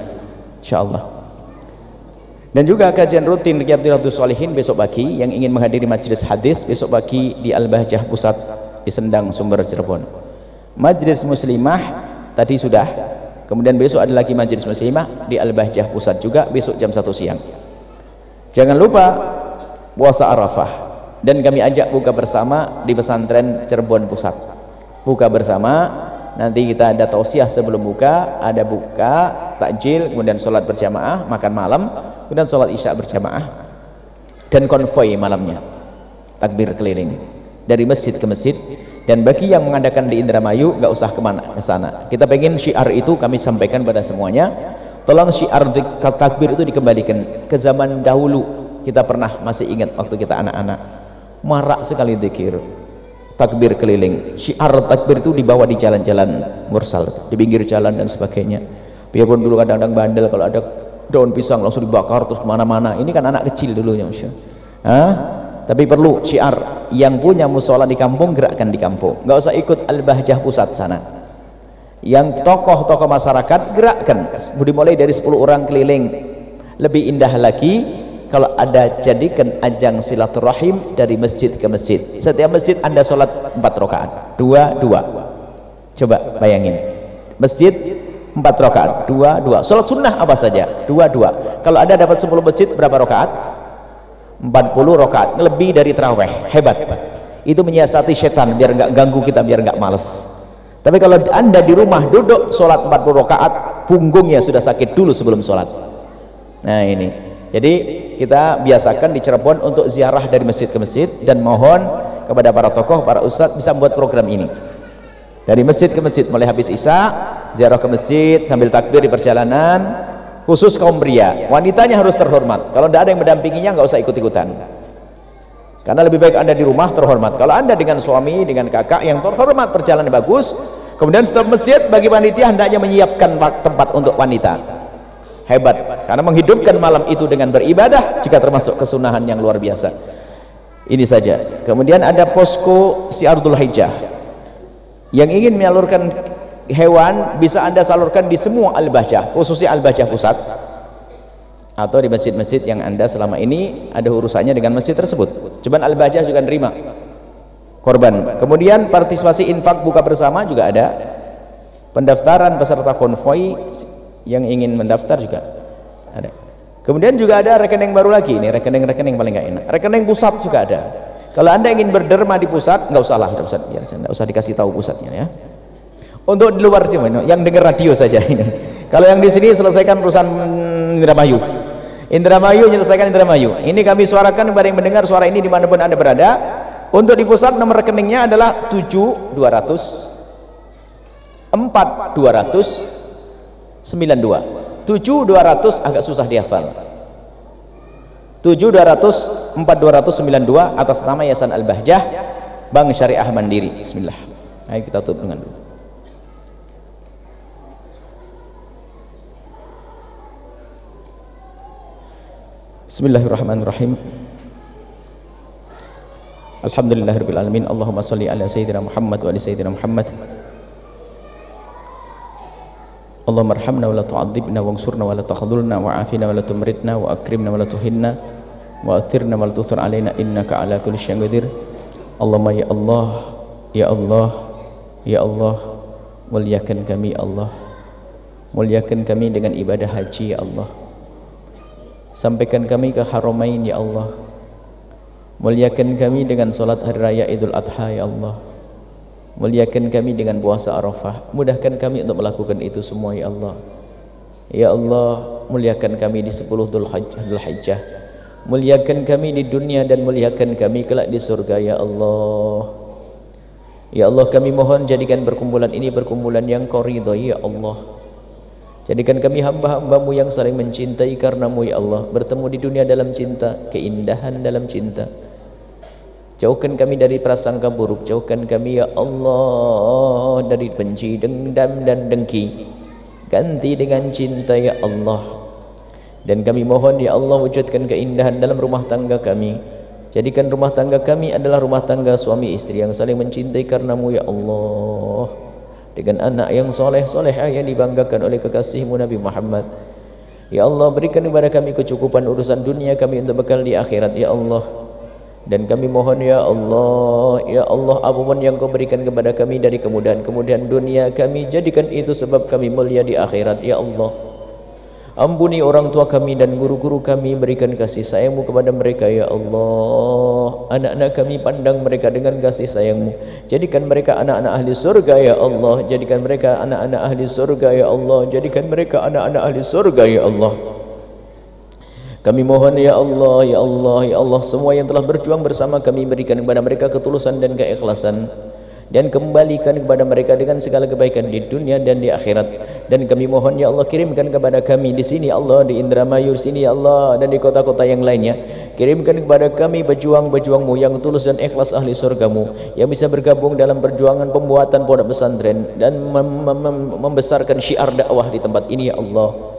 Insyaallah dan juga kajian rutin Riyadhus Shalihin besok pagi yang ingin menghadiri majelis hadis besok pagi di Al-Bahjah Pusat di Sendang Sumber Cirebon. Majelis muslimah tadi sudah. Kemudian besok ada lagi majelis muslimah di Al-Bahjah Pusat juga besok jam 1 siang. Jangan lupa puasa Arafah. Dan kami ajak buka bersama di pesantren Cirebon Pusat. Buka bersama, nanti kita ada tausiah sebelum buka, ada buka, takjil, kemudian sholat berjamaah, makan malam, kemudian sholat isya berjamaah dan konvoy malamnya. Takbir keliling. Dari masjid ke masjid. Dan bagi yang mengadakan di Indramayu nggak usah ke mana ke sana. Kita pengen syiar itu kami sampaikan pada semuanya. Tolong syiar takbir itu dikembalikan ke zaman dahulu. Kita pernah masih ingat waktu kita anak-anak. Marak sekali zikir. Takbir keliling. Syiar takbir itu dibawa di jalan-jalan mursal di pinggir jalan dan sebagainya. Biarpun dulu kadang-kadang bandel kalau ada daun pisang langsung dibakar terus ke mana-mana. Ini kan anak kecil dulu ya Hah? tapi perlu syiar. Yang punya musola di kampung gerakkan di kampung. Nggak usah ikut al-bahjah pusat sana. Yang tokoh-tokoh masyarakat gerakkan. Dimulai dari 10 orang keliling. Lebih indah lagi kalau ada jadikan ajang silaturahim dari masjid ke masjid. Setiap masjid anda sholat 4 rakaat. Dua dua. Coba bayangin. Masjid 4 rakaat. Dua dua. Sholat sunnah apa saja? Dua dua. Kalau ada dapat 10 masjid berapa rakaat? 40 rakaat. Lebih dari terawih. Hebat. Itu menyiasati setan biar nggak ganggu kita biar nggak males. Tapi kalau anda di rumah duduk sholat 40 rakaat punggungnya sudah sakit dulu sebelum sholat nah ini. Jadi kita biasakan di Cirebon untuk ziarah dari masjid ke masjid dan mohon kepada para tokoh, para ustadz bisa membuat program ini dari masjid ke masjid mulai habis isya ziarah ke masjid sambil takbir di perjalanan khusus kaum pria. Wanitanya harus terhormat. Kalau tidak ada yang mendampinginya nggak usah ikut-ikutan. Karena lebih baik anda di rumah terhormat. Kalau anda dengan suami dengan kakak yang terhormat perjalanan bagus kemudian setelah masjid bagi panitia hendaknya menyiapkan tempat untuk wanita. Hebat. Karena menghidupkan malam itu dengan beribadah juga termasuk kesunahan yang luar biasa. Ini saja. Kemudian ada posko siardul hijjah yang ingin menyalurkan hewan bisa anda salurkan di semua al-bahjah khususnya al-bahjah pusat. Atau di masjid-masjid yang anda selama ini ada urusannya dengan masjid tersebut. Cuman Al-Bajah juga nerima korban. Kemudian partisipasi infak buka bersama juga ada. Pendaftaran peserta konvoi yang ingin mendaftar juga ada. Kemudian juga ada rekening baru lagi. Ini rekening-rekening paling nggak enak. Rekening pusat juga ada kalau anda ingin berderma di pusat nggak usah lah pusat biar nggak usah dikasih tahu pusatnya ya. Untuk di luar cuma yang dengar radio saja ini. Kalau yang di sini selesaikan urusan Indramayu. Indramayu menyelesaikan Indramayu. Ini kami suarakan kepada yang mendengar suara ini di mana pun anda berada. Untuk di pusat nomor rekeningnya adalah 7200 4200 92 7200 agak susah dihafal. 7200 4292 atas nama Yayasan Al-Bahjah Bank Syariah Mandiri. Bismillah. Ayo kita tutup dengan dulu. Bismillahirrahmanirrahim. Alhamdulillahirrahmanirrahim Allahumma salli ala Sayyidina Muhammad wa ala Sayyidina Muhammad. Allahumma arhamna wa la tu'adzibna wa ansurna wa la takhadulna wa afina wa la tumritna wa akrimna wa la tuhinna wa athirna wa la tuthur alaina innaka ala kulli syai'in qadir. Allahumma ya Allah ya Allah ya Allah muliakan kami Allah. Muliakan kami dengan ibadah haji ya Allah. Sampaikan kami ke haramain ya Allah. Muliakan kami dengan solat hari raya idul adha ya Allah. Muliakan kami dengan puasa Arafah. Mudahkan kami untuk melakukan itu semua ya Allah. Ya Allah muliakan kami di 10 Dhul Hijjah muliakan kami di dunia dan muliakan kami kelak di surga ya Allah. Ya Allah kami mohon jadikan perkumpulan ini perkumpulan yang kau ridhai ya Allah. Jadikan kami hamba-hambamu yang saling mencintai karenamu ya Allah. Bertemu di dunia dalam cinta keindahan dalam cinta. Jauhkan kami dari prasangka buruk. Jauhkan kami ya Allah Dari benci, dendam dan dengki. Ganti dengan cinta ya Allah Dan kami mohon ya Allah Wujudkan keindahan dalam rumah tangga kami. Jadikan rumah tangga kami adalah rumah tangga suami istri Yang saling mencintai karenamu ya Allah. Dengan anak yang soleh soleh Yang dibanggakan oleh kekasihmu Nabi Muhammad. Ya Allah berikan kepada kami kecukupan urusan dunia kami untuk bekal di akhirat Ya Allah. Dan kami mohon ya Allah ya Allah apa pun yang kau berikan kepada kami dari kemudahan-kemudahan dunia kami jadikan itu sebab kami mulia di akhirat ya Allah ampuni orang tua kami dan guru-guru kami berikan kasih sayangmu kepada mereka ya Allah. Anak-anak kami pandang mereka dengan kasih sayangmu. Jadikan mereka anak-anak ahli surga ya Allah. Jadikan mereka anak-anak ahli surga ya Allah. Jadikan mereka anak-anak ahli surga ya Allah. Kami mohon ya Allah, ya Allah, ya Allah. Semua yang telah berjuang bersama kami Berikan kepada mereka ketulusan dan keikhlasan Dan kembalikan kepada mereka Dengan segala kebaikan di dunia dan di akhirat. Dan kami mohon ya Allah Kirimkan kepada kami di sini Allah Di Indramayu sini ya Allah Dan di kota-kota yang lainnya. Kirimkan kepada kami pejuang-pejuangmu Yang tulus dan ikhlas ahli surgamu Yang bisa bergabung dalam perjuangan pembuatan pondok pesantren Dan mem mem membesarkan syiar dakwah di tempat ini ya Allah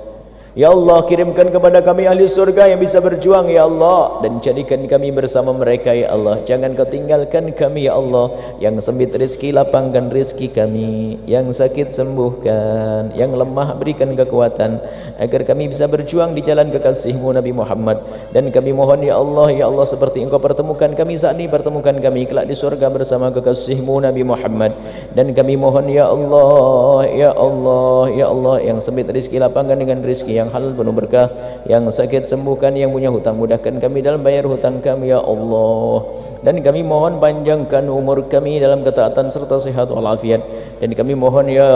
Ya Allah kirimkan kepada kami ahli surga yang bisa berjuang Ya Allah. Dan jadikan kami bersama mereka Ya Allah. Jangan kau tinggalkan kami Ya Allah. Yang sempit rezeki lapangkan rezeki kami. Yang sakit sembuhkan. Yang lemah berikan kekuatan. Agar kami bisa berjuang di jalan kekasihmu Nabi Muhammad. Dan kami mohon Ya Allah Ya Allah seperti engkau pertemukan kami saat ini Pertemukan kami kelak di surga bersama kekasihmu Nabi Muhammad. Dan kami mohon Ya Allah Ya Allah Ya Allah. Yang sempit rezeki lapangkan dengan rezeki yang halal penuh berkah. Yang sakit sembuhkan yang punya hutang mudahkan kami dalam bayar hutang kami ya Allah. Dan kami mohon panjangkan umur kami dalam ketaatan serta sehat walafiat. Dan kami mohon ya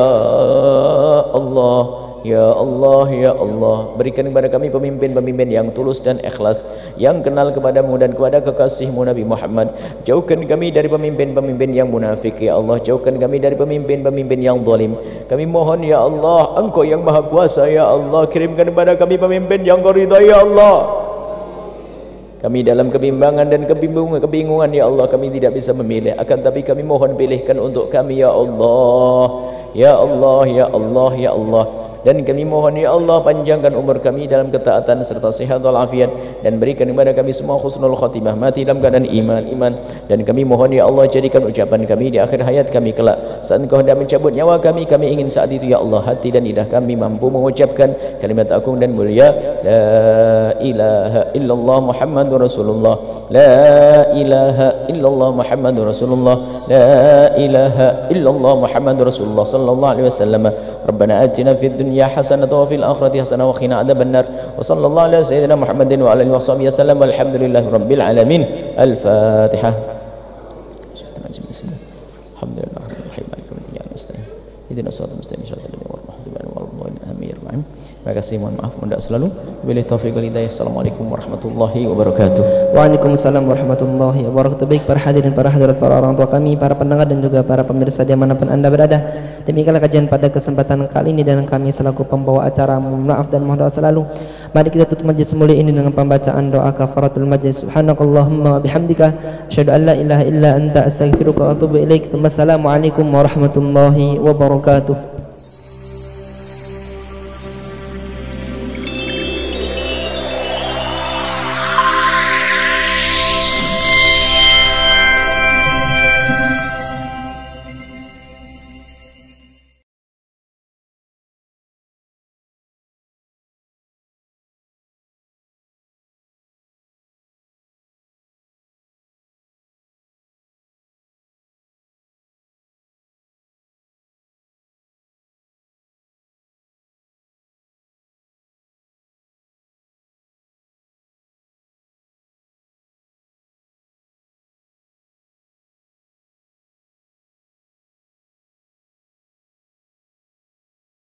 Allah Ya Allah, Ya Allah Berikan kepada kami pemimpin-pemimpin yang tulus dan ikhlas Yang kenal kepadamu dan kepada kekasihmu Nabi Muhammad. Jauhkan kami dari pemimpin-pemimpin yang munafik Ya Allah. Jauhkan kami dari pemimpin-pemimpin yang zalim. Kami mohon Ya Allah Engkau yang maha kuasa Ya Allah. Kirimkan kepada kami pemimpin yang kau Ya Allah. Kami dalam kebimbangan dan kebingungan, kebingungan ya Allah kami tidak bisa memilih akan tapi kami mohon pilihkan untuk kami ya Allah. Ya Allah ya Allah ya Allah dan kami mohon ya Allah panjangkan umur kami dalam ketaatan serta sehat walafiat. Dan berikan kepada kami semua khusnul khatimah mati dalam keadaan iman iman. Dan kami mohon ya Allah jadikan ucapan kami di akhir hayat kami kelak. Saat engkau hendak mencabut nyawa kami kami ingin saat itu ya Allah hati dan lidah kami mampu mengucapkan kalimat agung dan mulia. La ilaha illallah muhammadur rasulullah. La ilaha illallah muhammadur rasulullah. La ilaha illallah muhammadur rasulullah sallallahu alaihi wasallam. Rabbana atina fid dunya الدنيا حسنة وفي الآخرة حسنة وقنا عذاب النار. وصلى الله على سيدنا محمد وعلى آله وصحبه وسلم والحمد لله رب العالمين. الفاتحة. الحمد لله الرحمن الرحيم مالك يوم الدين اهدنا الصراط المستقيم. صراط الذين Terima kasih, mohon maaf, mohon selalu. Wabillahi taufiq wal hidayah. Assalamualaikum warahmatullahi wabarakatuh. Waalaikumsalam warahmatullahi wabarakatuh. Baik para hadirin, para hadirat, para orang tua kami, para pendengar dan juga para pemirsa di mana pun anda berada. Demikianlah kajian pada kesempatan kali ini dan kami selaku pembawa acara mohon maaf dan mohon doa selalu. Mari kita tutup majlis mulia ini dengan pembacaan doa kafaratul majlis. Subhanakallahumma wa bihamdika asyhadu an la ilaha illa anta astaghfiruka wa atubu ilaik. Wassalamualaikum warahmatullahi wabarakatuh.